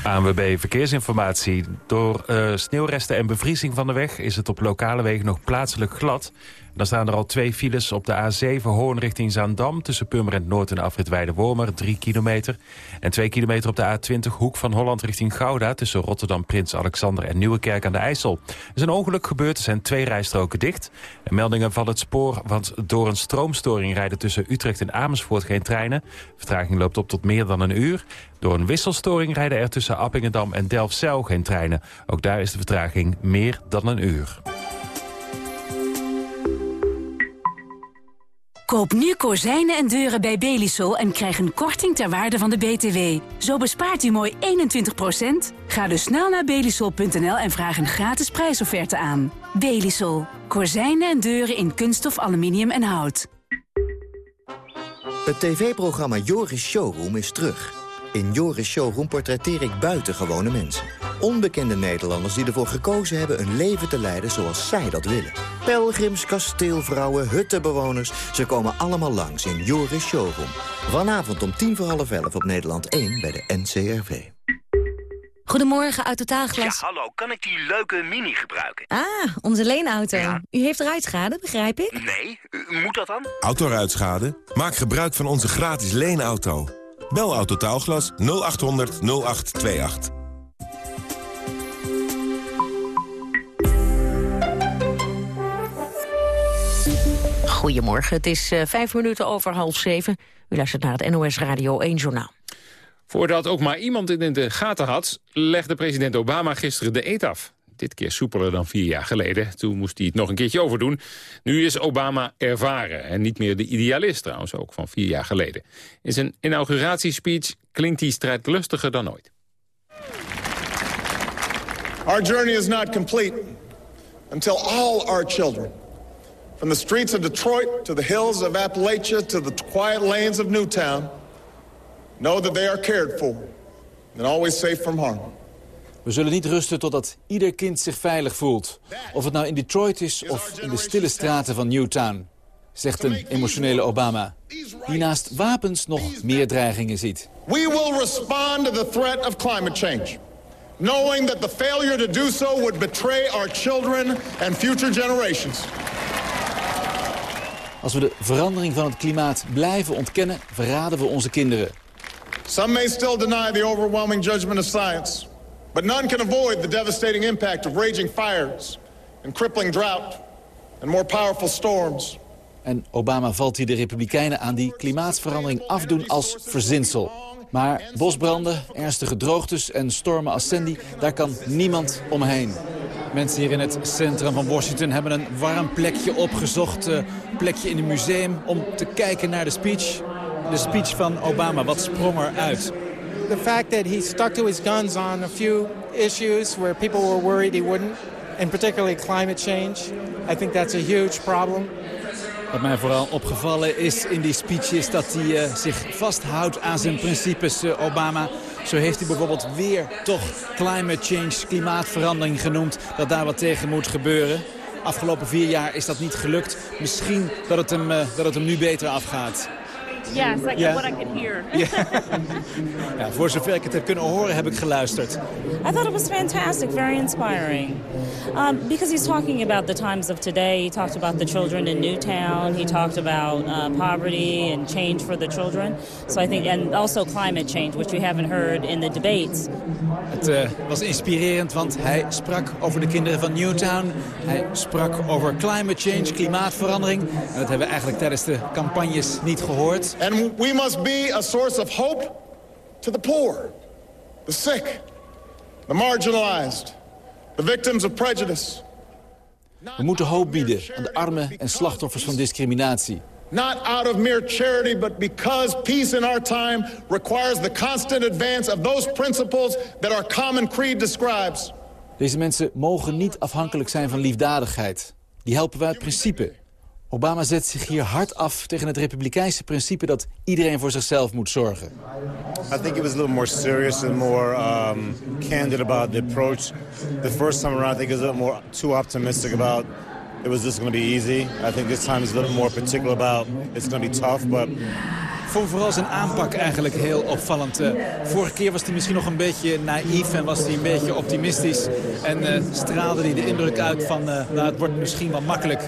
ANWB Verkeersinformatie. Door uh, sneeuwresten en bevriezing van de weg is het op lokale wegen nog plaatselijk glad. Dan staan er al twee files op de A7 Hoorn richting Zaandam... tussen Purmerend Noord en Afrit Weide-Wormer, 3 kilometer. En 2 kilometer op de A20 Hoek van Holland richting Gouda... tussen Rotterdam, Prins Alexander en Nieuwekerk aan de IJssel. Er is een ongeluk gebeurd, er zijn twee rijstroken dicht. En meldingen van het spoor, want door een stroomstoring... rijden tussen Utrecht en Amersfoort geen treinen. Vertraging loopt op tot meer dan een uur. Door een wisselstoring rijden er tussen Appingedam en Delfzijl geen treinen. Ook daar is de vertraging meer dan een uur. Koop nu kozijnen en deuren bij Belisol en krijg een korting ter waarde van de BTW. Zo bespaart u mooi 21%. Ga dus snel naar belisol.nl en vraag een gratis prijsofferte aan. Belisol. Kozijnen en deuren in kunststof, aluminium en hout. Het tv-programma Joris Showroom is terug. In Joris Showroom portretteer ik buitengewone mensen. Onbekende Nederlanders die ervoor gekozen hebben een leven te leiden zoals zij dat willen. Pelgrims, kasteelvrouwen, huttenbewoners, ze komen allemaal langs in Joris Showroom. Vanavond om tien voor half elf op Nederland 1 bij de NCRV. Goedemorgen, Autotaalglas. Ja, hallo, kan ik die leuke Mini gebruiken? Ah, onze leenauto. U heeft ruitschade, begrijp ik? Nee, moet dat dan? Autoruitschade? Maak gebruik van onze gratis leenauto. Bel Autotaalglas 0800 0828. Goedemorgen, het is uh, vijf minuten over half zeven. U luistert naar het NOS Radio 1 Journaal. Voordat ook maar iemand het in de gaten had... legde president Obama gisteren de eet af. Dit keer soepeler dan vier jaar geleden. Toen moest hij het nog een keertje overdoen. Nu is Obama ervaren. En niet meer de idealist trouwens, ook van vier jaar geleden. In zijn inauguratiespeech klinkt hij strijdlustiger dan ooit. Our journey is not complete until all our children... From the streets of Detroit to the hills of Appalachia to the quiet lanes of Newtown, know that they are cared for and always safe from harm. We zullen niet rusten totdat ieder kind zich veilig voelt. Of het nou in Detroit is of in de stille straten van Newtown, zegt een emotionele Obama. Die naast wapens nog meer dreigingen ziet. We will respond to the threat of climate change. Knowing that the failure to do so would betray our children and future generations. Als we de verandering van het klimaat blijven ontkennen, verraden we onze kinderen. Some may still deny the overwhelming judgment of science. But none can avoid the devastating impact of raging fires and crippling drought and more powerful storms. En Obama valt hier de Republikeinen aan die klimaatverandering afdoen als verzinsel. Maar bosbranden, ernstige droogtes en stormen als Sandy, daar kan niemand omheen. Mensen hier in het centrum van Washington hebben een warm plekje opgezocht. Een plekje in het museum om te kijken naar de speech. De speech van Obama, wat sprong eruit? The fact that he stuck to his guns on a few issues where people were worried he wouldn't. And particularly climate change. I think that's a huge problem. Wat mij vooral opgevallen is in die speech is dat hij uh, zich vasthoudt aan zijn principes, uh, Obama. Zo heeft hij bijvoorbeeld weer toch climate change, klimaatverandering genoemd. Dat daar wat tegen moet gebeuren. Afgelopen vier jaar is dat niet gelukt. Misschien dat het hem, uh, dat het hem nu beter afgaat. Yes, like yeah. what I could hear. ja, voor zover ik het heb kunnen horen, heb ik geluisterd. I thought it was fantastic, very inspiring. Um, because he's talking about the times of today. He talked about the children in Newtown. He talked about uh, poverty and change for the children. So I think, and also climate change, which we haven't heard in the debates. Het uh, was inspirerend, want hij sprak over de kinderen van Newtown. Hij sprak over climate change, klimaatverandering. En dat hebben we eigenlijk tijdens de campagnes niet gehoord. And we must be a source of hope to the poor, the sick, the marginalized, the victims of prejudice. We moeten hoop bieden aan de armen en slachtoffers van discriminatie. Not out of mere charity, but because peace in our time requires the constant advance of those principles that our common creed describes. Deze mensen mogen niet afhankelijk zijn van liefdadigheid. Die helpen we uit principe. Obama zet zich hier hard af tegen het republikeinse principe dat iedereen voor zichzelf moet zorgen. I think he was a little more serious and more um, candid about the approach. The first time around, I think he was a little more too optimistic about it was just going to be easy. I think this time he's a little more particular about it's going to be tough, but vond vooral zijn aanpak eigenlijk heel opvallend. Uh, vorige keer was hij misschien nog een beetje naïef en was hij een beetje optimistisch. En uh, straalde hij de indruk uit van, uh, nou, het wordt misschien wel makkelijk.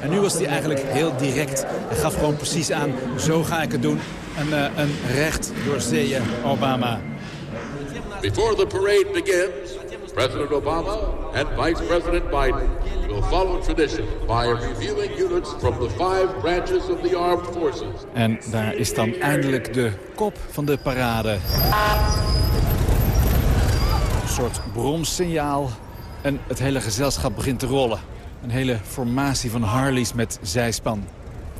En nu was hij eigenlijk heel direct. Hij gaf gewoon precies aan, zo ga ik het doen. Een, een recht door zeeën Obama. Before the parade begins, President Obama and Vice President Biden will follow tradition by reviewing units from the five branches of the armed forces. En daar is dan eindelijk de kop van de parade. Een soort bromsignaal en het hele gezelschap begint te rollen. Een hele formatie van Harleys met zijspan.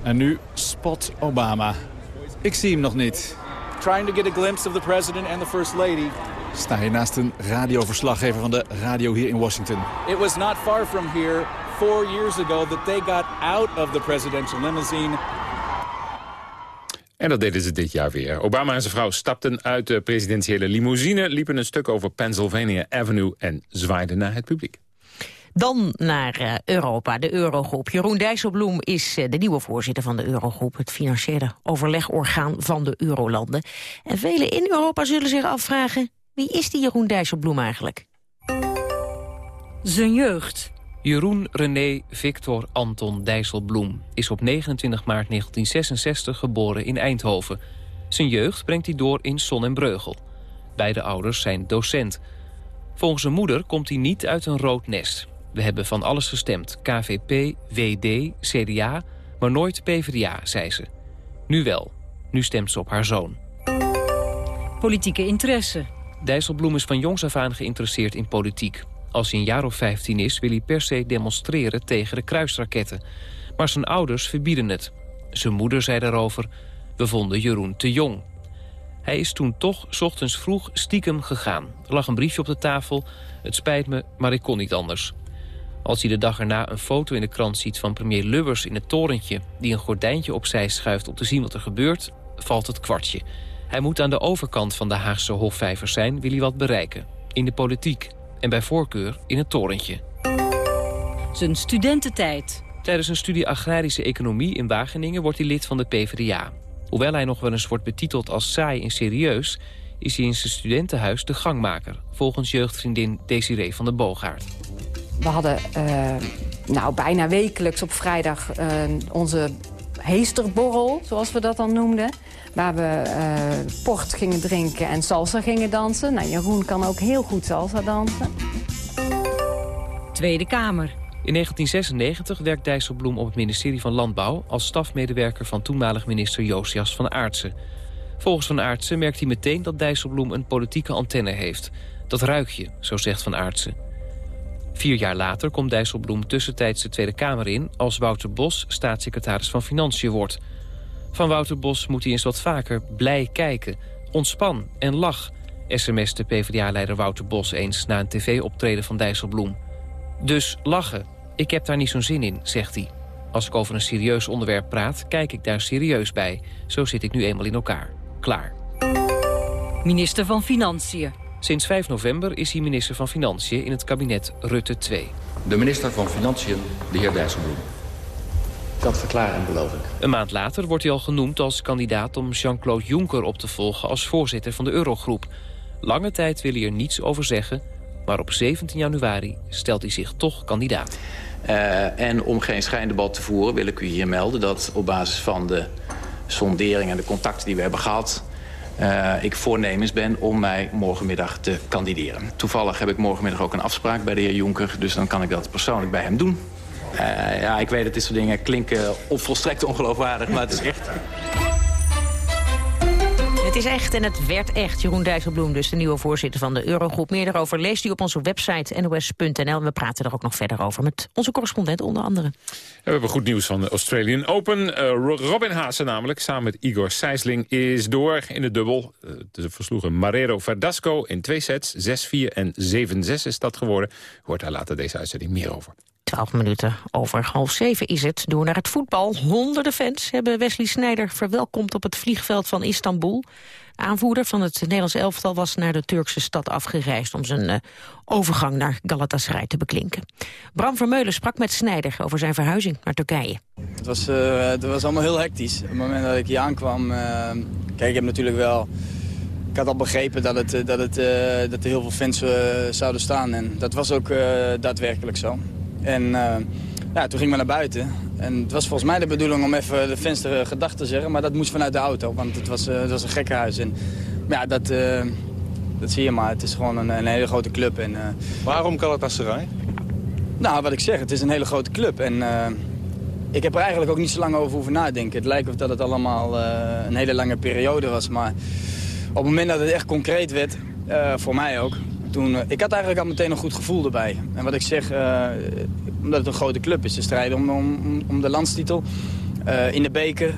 En nu spot Obama. Ik zie hem nog niet. Trying to get a glimpse of the president and the first lady sta hier naast een radioverslaggever van de radio hier in Washington. It was not far from here four years ago that they got out of the presidential limousine. En dat deden ze dit jaar weer. Obama en zijn vrouw stapten uit de presidentiële limousine... liepen een stuk over Pennsylvania Avenue en zwaaiden naar het publiek. Dan naar uh, Europa, de Eurogroep. Jeroen Dijsselbloem is uh, de nieuwe voorzitter van de Eurogroep... het financiële overlegorgaan van de Eurolanden. En velen in Europa zullen zich afvragen... Wie is die Jeroen Dijsselbloem eigenlijk? Zijn jeugd. Jeroen René Victor Anton Dijsselbloem is op 29 maart 1966 geboren in Eindhoven. Zijn jeugd brengt hij door in Son en Breugel. Beide ouders zijn docent. Volgens zijn moeder komt hij niet uit een rood nest. We hebben van alles gestemd. KVP, WD, CDA, maar nooit PvdA, zei ze. Nu wel. Nu stemt ze op haar zoon. Politieke interesse. Dijsselbloem is van jongs af aan geïnteresseerd in politiek. Als hij een jaar of 15 is, wil hij per se demonstreren tegen de kruisraketten. Maar zijn ouders verbieden het. Zijn moeder zei daarover, we vonden Jeroen te jong. Hij is toen toch s ochtends vroeg stiekem gegaan. Er lag een briefje op de tafel. Het spijt me, maar ik kon niet anders. Als hij de dag erna een foto in de krant ziet van premier Lubbers in het torentje... die een gordijntje opzij schuift om te zien wat er gebeurt, valt het kwartje. Hij moet aan de overkant van de Haagse hofvijvers zijn, wil hij wat bereiken. In de politiek en bij voorkeur in het torentje. Zijn studententijd. Tijdens een studie agrarische economie in Wageningen wordt hij lid van de PvdA. Hoewel hij nog wel eens wordt betiteld als saai en serieus... is hij in zijn studentenhuis de gangmaker... volgens jeugdvriendin Desiree van der Boogaard. We hadden uh, nou, bijna wekelijks op vrijdag uh, onze heesterborrel, zoals we dat dan noemden. Waar we uh, port gingen drinken en salsa gingen dansen. Nou, Jeroen kan ook heel goed salsa dansen. Tweede Kamer. In 1996 werkt Dijsselbloem op het ministerie van Landbouw... als stafmedewerker van toenmalig minister Josias van Aartsen. Volgens Van Aartsen merkt hij meteen dat Dijsselbloem een politieke antenne heeft. Dat ruik je, zo zegt Van Aartsen. Vier jaar later komt Dijsselbloem tussentijds de Tweede Kamer in... als Wouter Bos staatssecretaris van Financiën wordt. Van Wouter Bos moet hij eens wat vaker blij kijken. Ontspan en lach, sms de PvdA-leider Wouter Bos eens... na een tv-optreden van Dijsselbloem. Dus lachen. Ik heb daar niet zo'n zin in, zegt hij. Als ik over een serieus onderwerp praat, kijk ik daar serieus bij. Zo zit ik nu eenmaal in elkaar. Klaar. Minister van Financiën. Sinds 5 november is hij minister van Financiën in het kabinet Rutte 2. De minister van Financiën, de heer Dijsselbloem. Dat verklaar en beloof ik. Een maand later wordt hij al genoemd als kandidaat om Jean-Claude Juncker op te volgen als voorzitter van de Eurogroep. Lange tijd wil hij er niets over zeggen, maar op 17 januari stelt hij zich toch kandidaat. Uh, en om geen schijndebat te voeren wil ik u hier melden dat op basis van de sondering en de contacten die we hebben gehad... Uh, ik voornemens ben om mij morgenmiddag te kandideren. Toevallig heb ik morgenmiddag ook een afspraak bij de heer Jonker... dus dan kan ik dat persoonlijk bij hem doen. Uh, ja, ik weet dat dit soort dingen klinken volstrekt ongeloofwaardig, maar het is echt. Het is echt en het werd echt. Jeroen Dijsselbloem, dus de nieuwe voorzitter van de Eurogroep. Meer daarover leest u op onze website nos.nl. We praten er ook nog verder over met onze correspondent onder andere. We hebben goed nieuws van de Australian Open. Uh, Robin Haase namelijk, samen met Igor Sijsling, is door in de dubbel. Ze versloegen Marrero Verdasco in twee sets. 6-4 en 7-6 is dat geworden. Hoort daar later deze uitzending meer over. Twaalf minuten over half zeven is het. Door naar het voetbal. Honderden fans hebben Wesley Sneijder verwelkomd op het vliegveld van Istanbul. De aanvoerder van het Nederlands elftal was naar de Turkse stad afgereisd... om zijn uh, overgang naar Galatasaray te beklinken. Bram Vermeulen sprak met Sneijder over zijn verhuizing naar Turkije. Het was, uh, het was allemaal heel hectisch. Op het moment dat ik hier aankwam... Uh, kijk, ik heb natuurlijk wel... Ik had al begrepen dat, het, dat, het, dat er heel veel fans zouden staan. En dat was ook daadwerkelijk zo. En ja, toen ging we naar buiten. En het was volgens mij de bedoeling om even de fans de gedachten te zeggen. Maar dat moest vanuit de auto, want het was, het was een gekkenhuis. En ja, dat, dat zie je maar. Het is gewoon een, een hele grote club. En, Waarom Galatasaray? Nou, wat ik zeg, het is een hele grote club. En ik heb er eigenlijk ook niet zo lang over hoeven nadenken. Het lijkt of dat het allemaal uh, een hele lange periode was. Maar op het moment dat het echt concreet werd, uh, voor mij ook... Toen, uh, ik had eigenlijk al meteen een goed gevoel erbij. En wat ik zeg, omdat het een grote club is. Ze strijden om, om, om de landstitel. in de beker,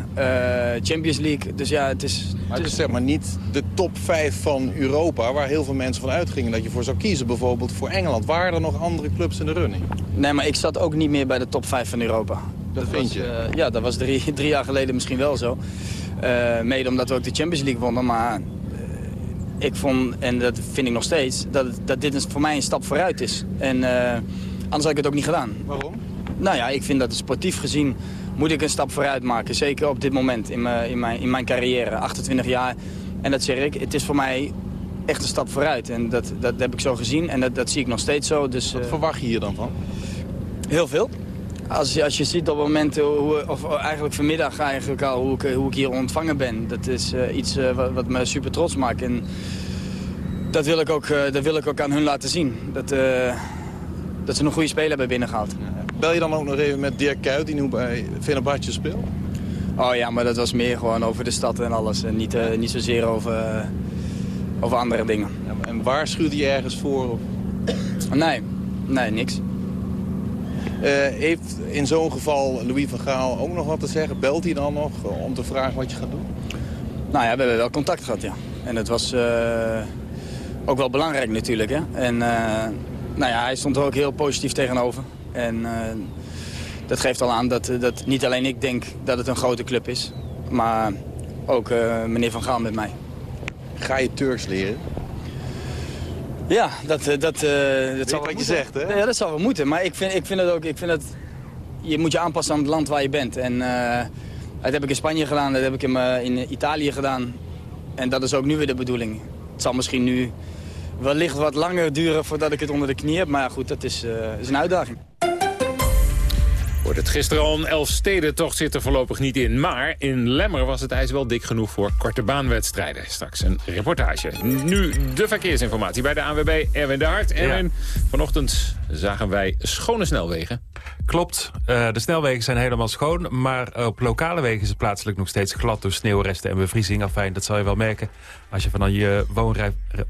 Champions League. Dus ja, het is... Maar het is zeg maar niet de top 5 van Europa... waar heel veel mensen van uitgingen dat je voor zou kiezen. Bijvoorbeeld voor Engeland. Waren er nog andere clubs in de running? Nee, maar ik zat ook niet meer bij de top 5 van Europa. Dat, dat vind was, je? Uh, ja, dat was drie, drie, jaar geleden misschien wel zo. Mede omdat we ook de Champions League wonnen. Maar ik vond, en dat vind ik nog steeds, dat, dat dit voor mij een stap vooruit is. En anders had ik het ook niet gedaan. Waarom? Nou ja, ik vind dat sportief gezien moet ik een stap vooruit maken. Zeker op dit moment in, mijn, in, mijn, in mijn carrière. 28 jaar. En dat zeg ik, het is voor mij echt een stap vooruit. En dat, dat heb ik zo gezien en dat, dat zie ik nog steeds zo. Dus, Wat verwacht je hier dan van? Heel veel. Als je, als je ziet op het moment, hoe, of eigenlijk vanmiddag eigenlijk al, hoe ik, hoe ik hier ontvangen ben. Dat is uh, iets uh, wat, wat, me super trots maakt. En dat wil ik ook, uh, dat wil ik ook aan hun laten zien. Dat, dat ze een goede speler hebben binnengehaald. Bel je dan ook nog even met Dirk Kuyt, die nu bij Fenerbahce speelt? Oh ja, maar dat was meer gewoon over de stad en alles. En niet, niet zozeer over, over andere dingen. Ja, en waarschuwt hij ergens voor? Of? Nee, nee, niks. Uh, heeft in zo'n geval Louis van Gaal ook nog wat te zeggen? Belt hij dan nog om te vragen wat je gaat doen? Nou ja, we hebben wel contact gehad, ja. En het was uh, ook wel belangrijk natuurlijk, hè. En nou ja, hij stond er ook heel positief tegenover. En dat geeft al aan dat, dat niet alleen ik denk dat het een grote club is... maar ook meneer Van Gaal met mij. Ga je Turks leren? Ja, dat, dat, dat, dat zal wat je zegt, hè? Ja, dat zal wel moeten. Maar ik vind, ik vind het ook... Ik vind het, je moet je aanpassen aan het land waar je bent. En uh, dat heb ik in Spanje gedaan, dat heb ik in, in Italië gedaan. En dat is ook nu weer de bedoeling. Het zal misschien nu wellicht wat langer duren voordat ik het onder de knie heb. Maar goed, dat is, uh, is een uitdaging. Wordt het gisteren al een Elfstedentocht zit er voorlopig niet in. Maar in Lemmer was het ijs wel dik genoeg voor korte baanwedstrijden. Straks een reportage. Nu de verkeersinformatie bij de ANWB Erwin de Hart. Erwin, ja. vanochtend zagen wij schone snelwegen. Klopt, uh, de snelwegen zijn helemaal schoon. Maar op lokale wegen is het plaatselijk nog steeds glad door sneeuwresten en bevriezing. Afijn, dat zal je wel merken als je van je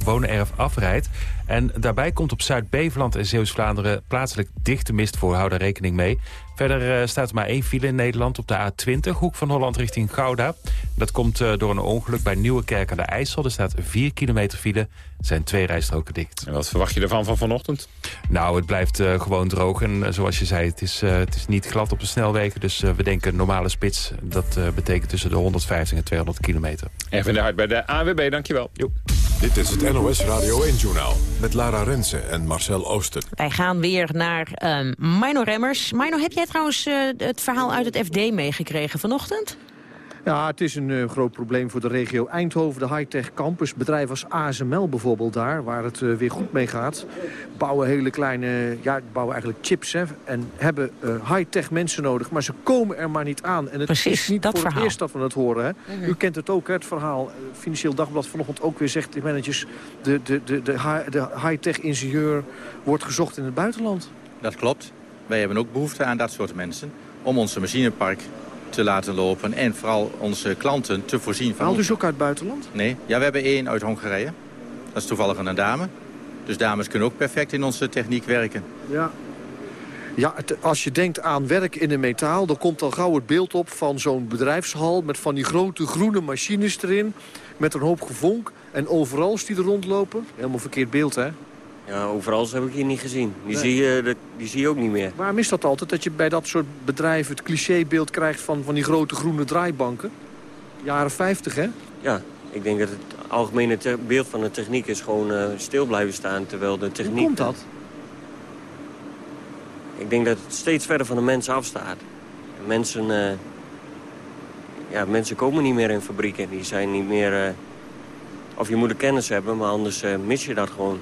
woonerf, afrijdt. En daarbij komt op Zuid-Beveland en Zeeuws-Vlaanderen plaatselijk dichte mist voor. Hou daar rekening mee. Verder uh, staat er maar één file in Nederland op de A20, hoek van Holland richting Gouda. Dat komt uh, door een ongeluk bij Nieuwekerk aan de IJssel. Er staat 4 kilometer file, zijn twee rijstroken dicht. En wat verwacht je ervan van vanochtend? Nou, het blijft uh, gewoon droog. En zoals je zei, het is, het is niet glad op de snelwegen. Dus we denken normale spits. Dat betekent tussen de 150 en 200 kilometer. Even de hart bij de AWB, dankjewel. Jo. Dit is het NOS Radio 1-journaal met Lara Rensen en Marcel Ooster. Wij gaan weer naar um, Mino Remmers. Mino, heb jij trouwens uh, het verhaal uit het FD meegekregen vanochtend? Ja, het is een uh, groot probleem voor de regio Eindhoven, de high-tech campus. Bedrijf als ASML bijvoorbeeld daar, waar het uh, weer goed mee gaat. Bouwen hele kleine, ja, bouwen eigenlijk chips hè, en hebben uh, high-tech mensen nodig. Maar ze komen er maar niet aan. En het Precies, is niet dat voor verhaal. het eerst dat we het horen. Hè. Mm -hmm. U kent het ook, hè, het verhaal. Financieel Dagblad vanochtend ook weer zegt, de managers... de, de, de, de, de high-tech ingenieur wordt gezocht in het buitenland. Dat klopt. Wij hebben ook behoefte aan dat soort mensen. Om onze machinepark te laten lopen en vooral onze klanten te voorzien van... Haalt dus ook uit het buitenland? Nee, ja, we hebben één uit Hongarije. Dat is toevallig een dame. Dus dames kunnen ook perfect in onze techniek werken. Ja, ja het, als je denkt aan werk in een metaal... dan komt al gauw het beeld op van zo'n bedrijfshal... met van die grote groene machines erin, met een hoop gevonk... en overal die er rondlopen. Helemaal verkeerd beeld, hè? Ja, overal heb ik hier niet gezien. Die, Nee. zie je, die zie je ook niet meer. Waarom is dat altijd, dat je bij dat soort bedrijven het clichébeeld krijgt van, van die grote groene draaibanken? Jaren 50, hè? Ja, ik denk dat het algemene beeld van de techniek is gewoon eh, stil blijven staan. Terwijl de techniek... Hoe komt dat? Ik denk dat het steeds verder van de mensen afstaat. Mensen, eh, ja, mensen komen niet meer in fabrieken. Die zijn niet meer... eh, of je moet de kennis hebben, maar anders mis je dat gewoon.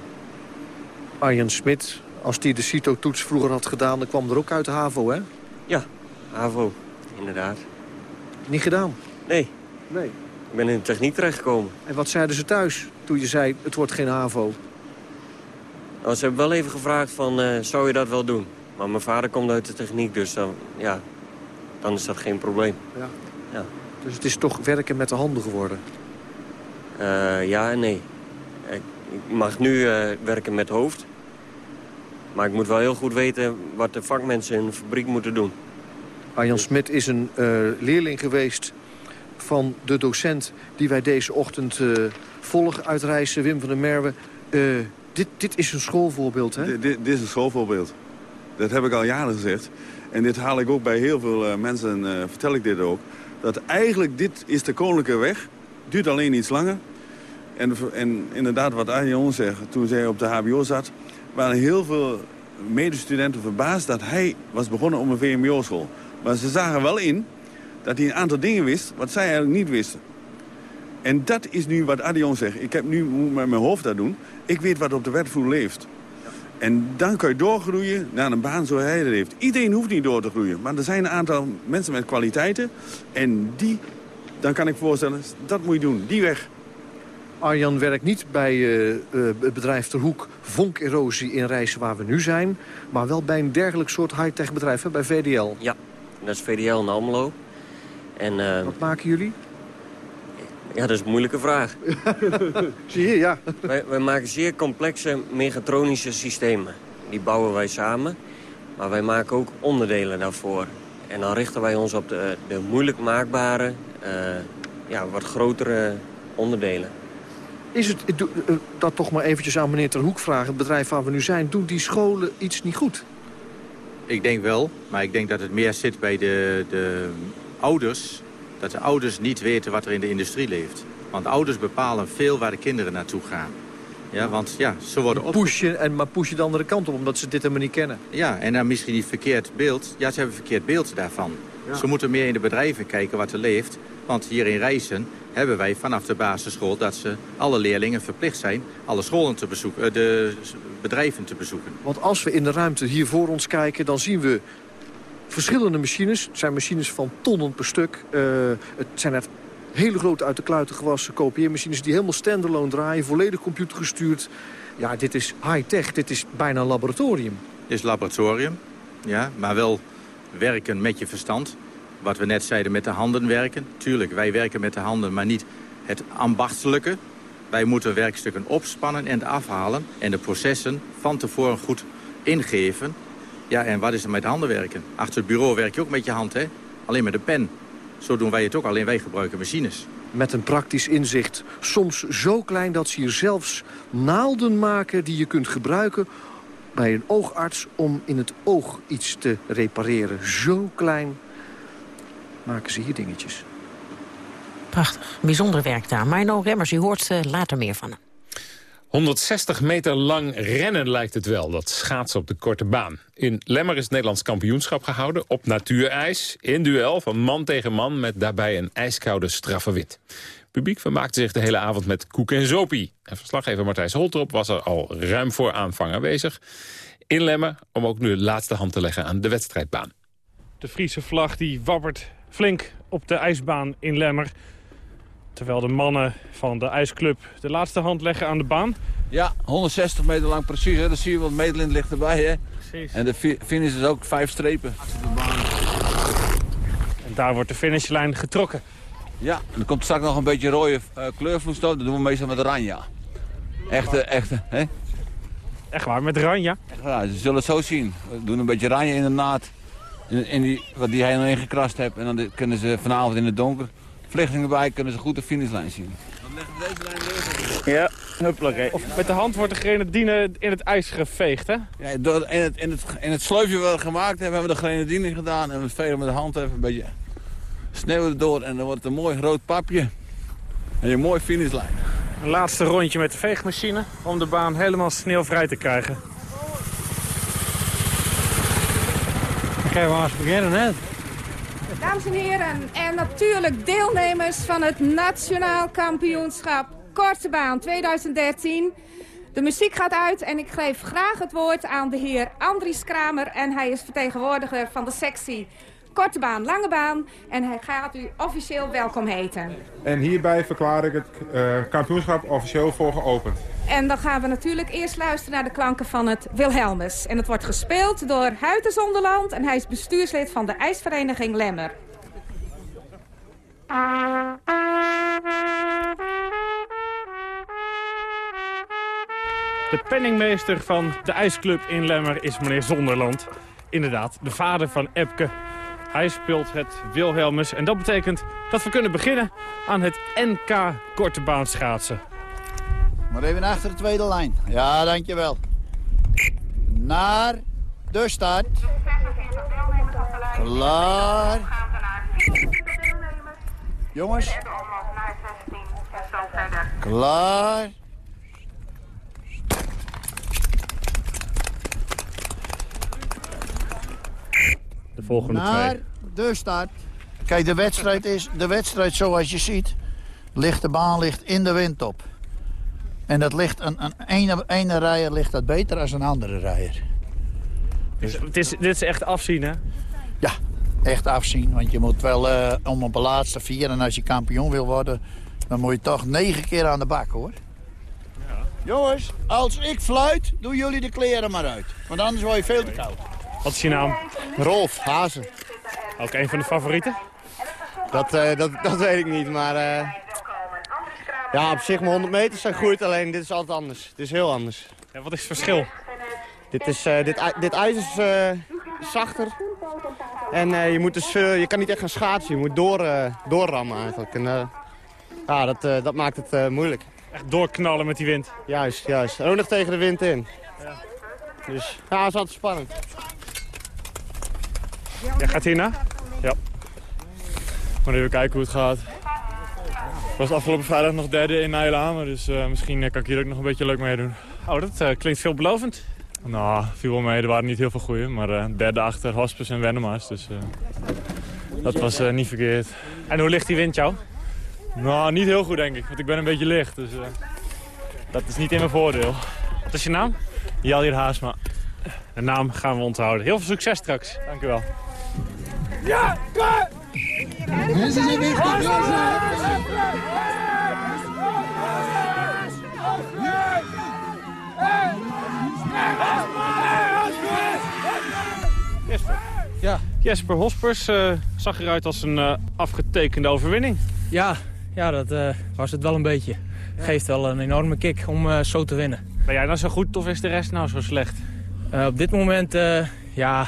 Arjen Smit, als die de CITO-toets vroeger had gedaan... dan kwam er ook uit de HAVO, hè? Ja, HAVO, inderdaad. Niet gedaan? Nee. Nee. Ik ben in de techniek terechtgekomen. En wat zeiden ze thuis toen je zei, het wordt geen HAVO? Nou, ze hebben wel even gevraagd van, eh, zou je dat wel doen? Maar mijn vader komt uit de techniek, dus dan, ja, dan is dat geen probleem. Ja. Ja. Dus het is toch werken met de handen geworden? Eh, ja en nee. Ik, mag nu eh, werken met hoofd. Maar ik moet wel heel goed weten wat de vakmensen in de fabriek moeten doen. Arjan Smit is een eh, leerling geweest van de docent die wij deze ochtend eh, volgen uitreizen, Wim van der Merwe. Eh, dit, dit is een schoolvoorbeeld, hè? Dit, dit, dit is een schoolvoorbeeld. Dat heb ik al jaren gezegd. En dit haal ik ook bij heel veel eh, mensen, eh, vertel ik dit ook. Dat eigenlijk dit is de koninklijke weg. Duurt alleen iets langer. En, en inderdaad, wat Arjan zegt, toen zij op de hbo zat... waren heel veel medestudenten verbaasd dat hij was begonnen op een VMBO-school. Maar ze zagen wel in dat hij een aantal dingen wist wat zij eigenlijk niet wisten. En dat is nu wat Adion zegt. Ik heb nu met mijn hoofd dat doen. Ik weet wat op de werkvloer leeft. En dan kan je doorgroeien naar een baan zoals hij dat heeft. Iedereen hoeft niet door te groeien. Maar er zijn een aantal mensen met kwaliteiten. En die, dan kan ik voorstellen, dat moet je doen. Die weg. Arjan werkt niet bij eh, eh, het bedrijf Ter Hoek Vonk-erosie in Rijssen waar we nu zijn. Maar wel bij een dergelijk soort high-tech bedrijf, hè, bij VDL. Ja, dat is VDL in Almelo. En, eh, Wat maken jullie? ja, dat is een moeilijke vraag. Zie je, ja. wij, wij maken zeer complexe mechatronische systemen. Die bouwen wij samen. Maar wij maken ook onderdelen daarvoor. En dan richten wij ons op de, de moeilijk maakbare, ja, wat grotere onderdelen. Is het, ik doe, eh, dat toch maar eventjes aan meneer Ter Hoek vragen, het bedrijf waar we nu zijn. Doen die scholen iets niet goed? Ik denk wel, maar ik denk dat het meer zit bij de, de ouders. Dat de ouders niet weten wat er in de industrie leeft. Want ouders bepalen veel waar de kinderen naartoe gaan. Ja, want ja, ze worden op... Push je, en, maar push je de andere kant op, omdat ze dit helemaal niet kennen. Ja, en dan misschien niet verkeerd beeld. Ja, ze hebben een verkeerd beeld daarvan. Ja. Ze moeten meer in de bedrijven kijken wat er leeft. Want hier in Rijssen hebben wij vanaf de basisschool... dat ze alle leerlingen verplicht zijn alle scholen te bezoeken, eh, de bedrijven te bezoeken. Want als we in de ruimte hier voor ons kijken, dan zien we verschillende machines. Het zijn machines van tonnen per stuk. Eh, het zijn echt hele grote uit de kluiten gewassen kopieermachines... die helemaal standalone draaien, volledig computergestuurd. Ja, dit is high-tech, dit is bijna een laboratorium. Dit is laboratorium, ja, maar wel werken met je verstand. Wat we net zeiden, met de handen werken. Tuurlijk, wij werken met de handen, maar niet het ambachtelijke. Wij moeten werkstukken opspannen en afhalen... en de processen van tevoren goed ingeven. Ja, en wat is er met handen werken? Achter het bureau werk je ook met je hand, hè? Alleen met de pen. Zo doen wij het ook, alleen wij gebruiken machines. Met een praktisch inzicht. Soms zo klein dat ze hier zelfs naalden maken die je kunt gebruiken bij een oogarts om in het oog iets te repareren. Zo klein maken ze hier dingetjes. Prachtig. Bijzonder werk daar. Mino Remmers, u hoort eh, later meer van hem. 160 meter lang rennen lijkt het wel, dat schaatsen op de korte baan. In Lemmer is het Nederlands kampioenschap gehouden op natuurijs... in duel van man tegen man met daarbij een ijskoude straffe wit. Het publiek vermaakte zich de hele avond met koek en zopie. En verslaggever Martijs Holtrop was er al ruim voor aanvang aanwezig... in Lemmer om ook nu de laatste hand te leggen aan de wedstrijdbaan. De Friese vlag die wappert flink op de ijsbaan in Lemmer. Terwijl de mannen van de ijsclub de laatste hand leggen aan de baan. Ja, 160 meter lang precies. Hè. Dat zie je, want Medelind ligt erbij. Hè. Precies. En de fi- finish is ook vijf strepen. En daar wordt de finishlijn getrokken. Ja, en er komt straks nog een beetje rode uh, kleurvloeistof. Dat doen we meestal met oranje. Echte, echte, hè? Echt waar, met ranja? Ja, ze zullen het zo zien. We doen een beetje oranje in de naad. In, in die, wat die helemaal ingekrast hebt. En dan kunnen ze vanavond in het donker, verlichting erbij, kunnen ze goed de finishlijn zien. Ja, huppelakee. Of met de hand wordt de grenadine in het ijs geveegd, hè? Ja, door, in, het, in, het, in het sleufje wat we gemaakt hebben, hebben we de grenadine gedaan. En we vegen met de hand even een beetje sneeuw erdoor. En dan wordt het een mooi rood papje. En een mooi finishlijn. Een laatste rondje met de veegmachine om de baan helemaal sneeuwvrij te krijgen. Oké, we gaan beginnen, hè? Dames en heren, en natuurlijk deelnemers van het Nationaal Kampioenschap Korte Baan 2013. De muziek gaat uit en ik geef graag het woord aan de heer Andries Kramer. En hij is vertegenwoordiger van de sectie Korte Baan, Lange Baan. En hij gaat u officieel welkom heten. En hierbij verklaar ik het uh, kampioenschap officieel voor geopend. En dan gaan we natuurlijk eerst luisteren naar de klanken van het Wilhelmus. En het wordt gespeeld door Huiten Zonderland en hij is bestuurslid van de ijsvereniging Lemmer. De penningmeester van de ijsclub in Lemmer is meneer Zonderland. Inderdaad, de vader van Epke. Hij speelt het Wilhelmus en dat betekent dat we kunnen beginnen aan het NK korte baan schaatsen. Maar even achter de tweede lijn. Ja, dankjewel. Naar de start. Klaar. Jongens. Klaar. De volgende Naar twee. de start. Kijk, de wedstrijd is de wedstrijd zoals je ziet. Ligt de baan ligt in de wind op. En dat ligt een, een ene, ene rijer ligt dat beter dan een andere rijer. Dus het is, dit is echt afzien, hè? Ja, echt afzien. Want je moet wel eh, om op de laatste vier... en als je kampioen wil worden... dan moet je toch negen keer aan de bak, hoor. Ja. Jongens, als ik fluit, doen jullie de kleren maar uit. Want anders word je veel te koud. Wat is je naam? Rolf Hazen. Ook een van de favorieten? Dat, uh, dat, dat weet ik niet, maar... Uh, ja, op zich mijn 100 meter zijn goed, alleen dit is altijd anders. Het is heel anders. Ja, wat is het verschil? Dit, is, uh, dit, dit ijs is zachter. En je, moet dus, je kan niet echt gaan schaatsen, je moet door, doorrammen eigenlijk. En, ja, dat, dat maakt het moeilijk. Echt doorknallen met die wind? Juist, juist. En ook nog tegen de wind in. Ja. Dus ja, dat is altijd spannend. Jij gaat hierna? Ja. Maar even kijken hoe het gaat. Ik was afgelopen vrijdag nog derde in Nijlame, dus uh, misschien kan ik hier ook nog een beetje leuk meedoen. Oh, dat uh, klinkt veelbelovend. Nou, viel wel mee. Er waren niet heel veel goeie, maar uh, derde achter Hospes en Wennemars, dus dat was niet verkeerd. En hoe ligt die wind jou? Nou, niet heel goed denk ik, want ik ben een beetje licht, dus dat is niet in mijn voordeel. Wat is je naam? Jaldir Haasma. De naam gaan we onthouden. Heel veel succes straks. Dank u wel. Ja, klaar! Mensen zijn weg. Jesper. Ja. Jesper Hospers uh, zag eruit als een uh, afgetekende overwinning. Ja, ja dat uh, was het wel een beetje. Geeft wel een enorme kick om zo te winnen. Ben jij nou zo goed of is de rest nou zo slecht? op dit moment, ja,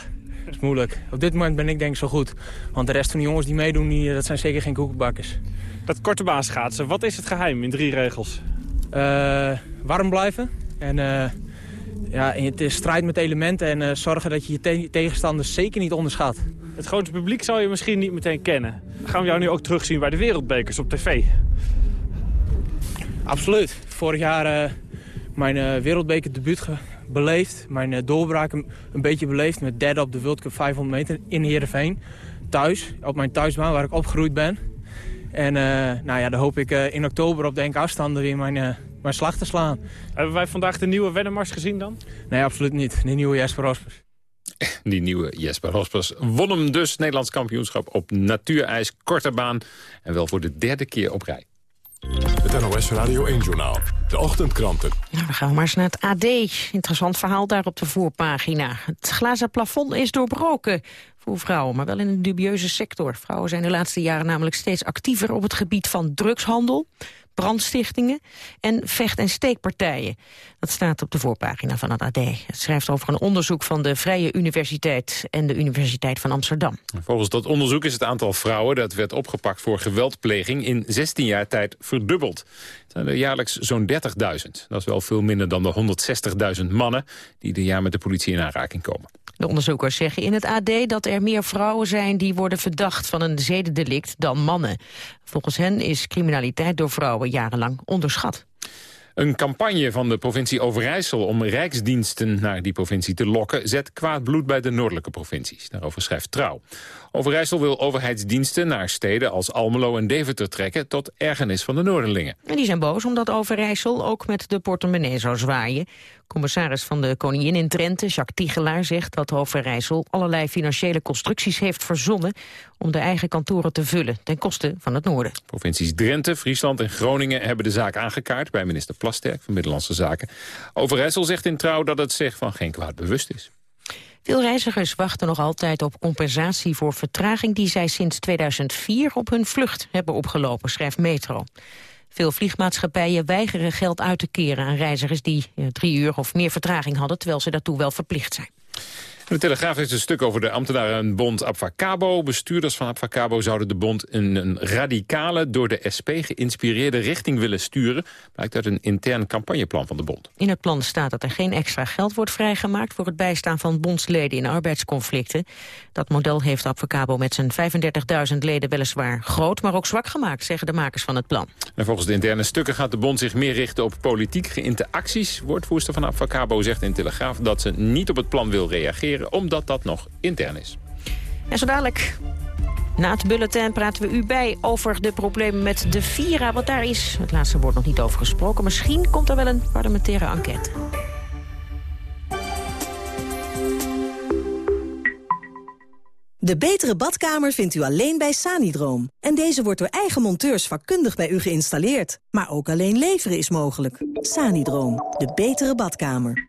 dat is moeilijk. Op dit moment ben ik denk ik zo goed. Want de rest van de jongens die meedoen, die, dat zijn zeker geen koekenbakkers. Dat korte baan schaatsen, wat is het geheim in drie regels? Uh, warm blijven. En uh, ja, het is strijd met elementen en uh, zorgen dat je je te tegenstanders zeker niet onderschat. Het grote publiek zal je misschien niet meteen kennen. Gaan we jou nu ook terugzien bij de wereldbekers op tv? Absoluut. Vorig jaar mijn wereldbekerdebuut beleefd. Mijn uh, doorbraak een, een, beetje beleefd met derde op de World Cup 500 meter in Heerenveen. Thuis, op mijn thuisbaan waar ik opgegroeid ben. En uh, nou ja, dan hoop ik uh, in oktober op de enkele afstanden weer mijn, mijn slag te slaan. Hebben wij vandaag de nieuwe Wennemars gezien dan? Nee, absoluut niet. De nieuwe Jesper Hospers. Die nieuwe Jesper Hospers won hem dus Nederlands kampioenschap op natuurijs, korte baan. En wel voor de derde keer op rij. Het NOS Radio 1-journaal. De ochtendkranten. Nou, dan gaan maar eens naar het AD. Interessant verhaal daar op de voorpagina. Het glazen plafond is doorbroken voor vrouwen, maar wel in een dubieuze sector. Vrouwen zijn de laatste jaren namelijk steeds actiever op het gebied van drugshandel. Brandstichtingen en vecht- en steekpartijen. Dat staat op de voorpagina van het AD. Het schrijft over een onderzoek van de Vrije Universiteit en de Universiteit van Amsterdam. Volgens dat onderzoek is het aantal vrouwen dat werd opgepakt voor geweldpleging in 16 jaar tijd verdubbeld. Het zijn er jaarlijks zo'n 30.000. Dat is wel veel minder dan de 160.000 mannen die ieder jaar met de politie in aanraking komen. De onderzoekers zeggen in het AD dat er meer vrouwen zijn die worden verdacht van een zedendelict dan mannen. Volgens hen is criminaliteit door vrouwen jarenlang onderschat. Een campagne van de provincie Overijssel om rijksdiensten naar die provincie te lokken... zet kwaad bloed bij de noordelijke provincies. Daarover schrijft Trouw. Overijssel wil overheidsdiensten naar steden als Almelo en Deventer trekken... tot ergernis van de Noorderlingen. En die zijn boos omdat Overijssel ook met de portemonnee zou zwaaien. Commissaris van de Koningin in Drenthe, Jacques Tiegelaar, zegt dat Overijssel allerlei financiële constructies heeft verzonnen om de eigen kantoren te vullen, ten koste van het noorden. Provincies Drenthe, Friesland en Groningen hebben de zaak aangekaart bij minister Plasterk van Middellandse Zaken. Overijssel zegt in trouw dat het zich van geen kwaad bewust is. Veel reizigers wachten nog altijd op compensatie voor vertraging die zij sinds 2004 op hun vlucht hebben opgelopen, schrijft Metro. Veel vliegmaatschappijen weigeren geld uit te keren aan reizigers die eh, drie uur of meer vertraging hadden, terwijl ze daartoe wel verplicht zijn. De Telegraaf heeft een stuk over de ambtenarenbond Abfacabo. Bestuurders van Abfacabo zouden de bond in een radicale, door de SP geïnspireerde richting willen sturen. Blijkt uit een intern campagneplan van de bond. In het plan staat dat er geen extra geld wordt vrijgemaakt voor het bijstaan van bondsleden in arbeidsconflicten. Dat model heeft Abfacabo met zijn 35.000 leden weliswaar groot, maar ook zwak gemaakt, zeggen de makers van het plan. En volgens de interne stukken gaat de bond zich meer richten op politiek geïnte acties. Woordvoerster van Abfacabo zegt in Telegraaf dat ze niet op het plan wil reageren omdat dat nog intern is. En zo dadelijk, na het bulletin praten we u bij over de problemen met de Vira. Want daar is het laatste woord nog niet over gesproken. Misschien komt er wel een parlementaire enquête. De betere badkamer vindt u alleen bij Sanidroom. En deze wordt door eigen monteurs vakkundig bij u geïnstalleerd. Maar ook alleen leveren is mogelijk. Sanidroom, de betere badkamer.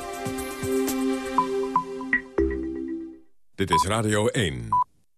Dit is Radio 1.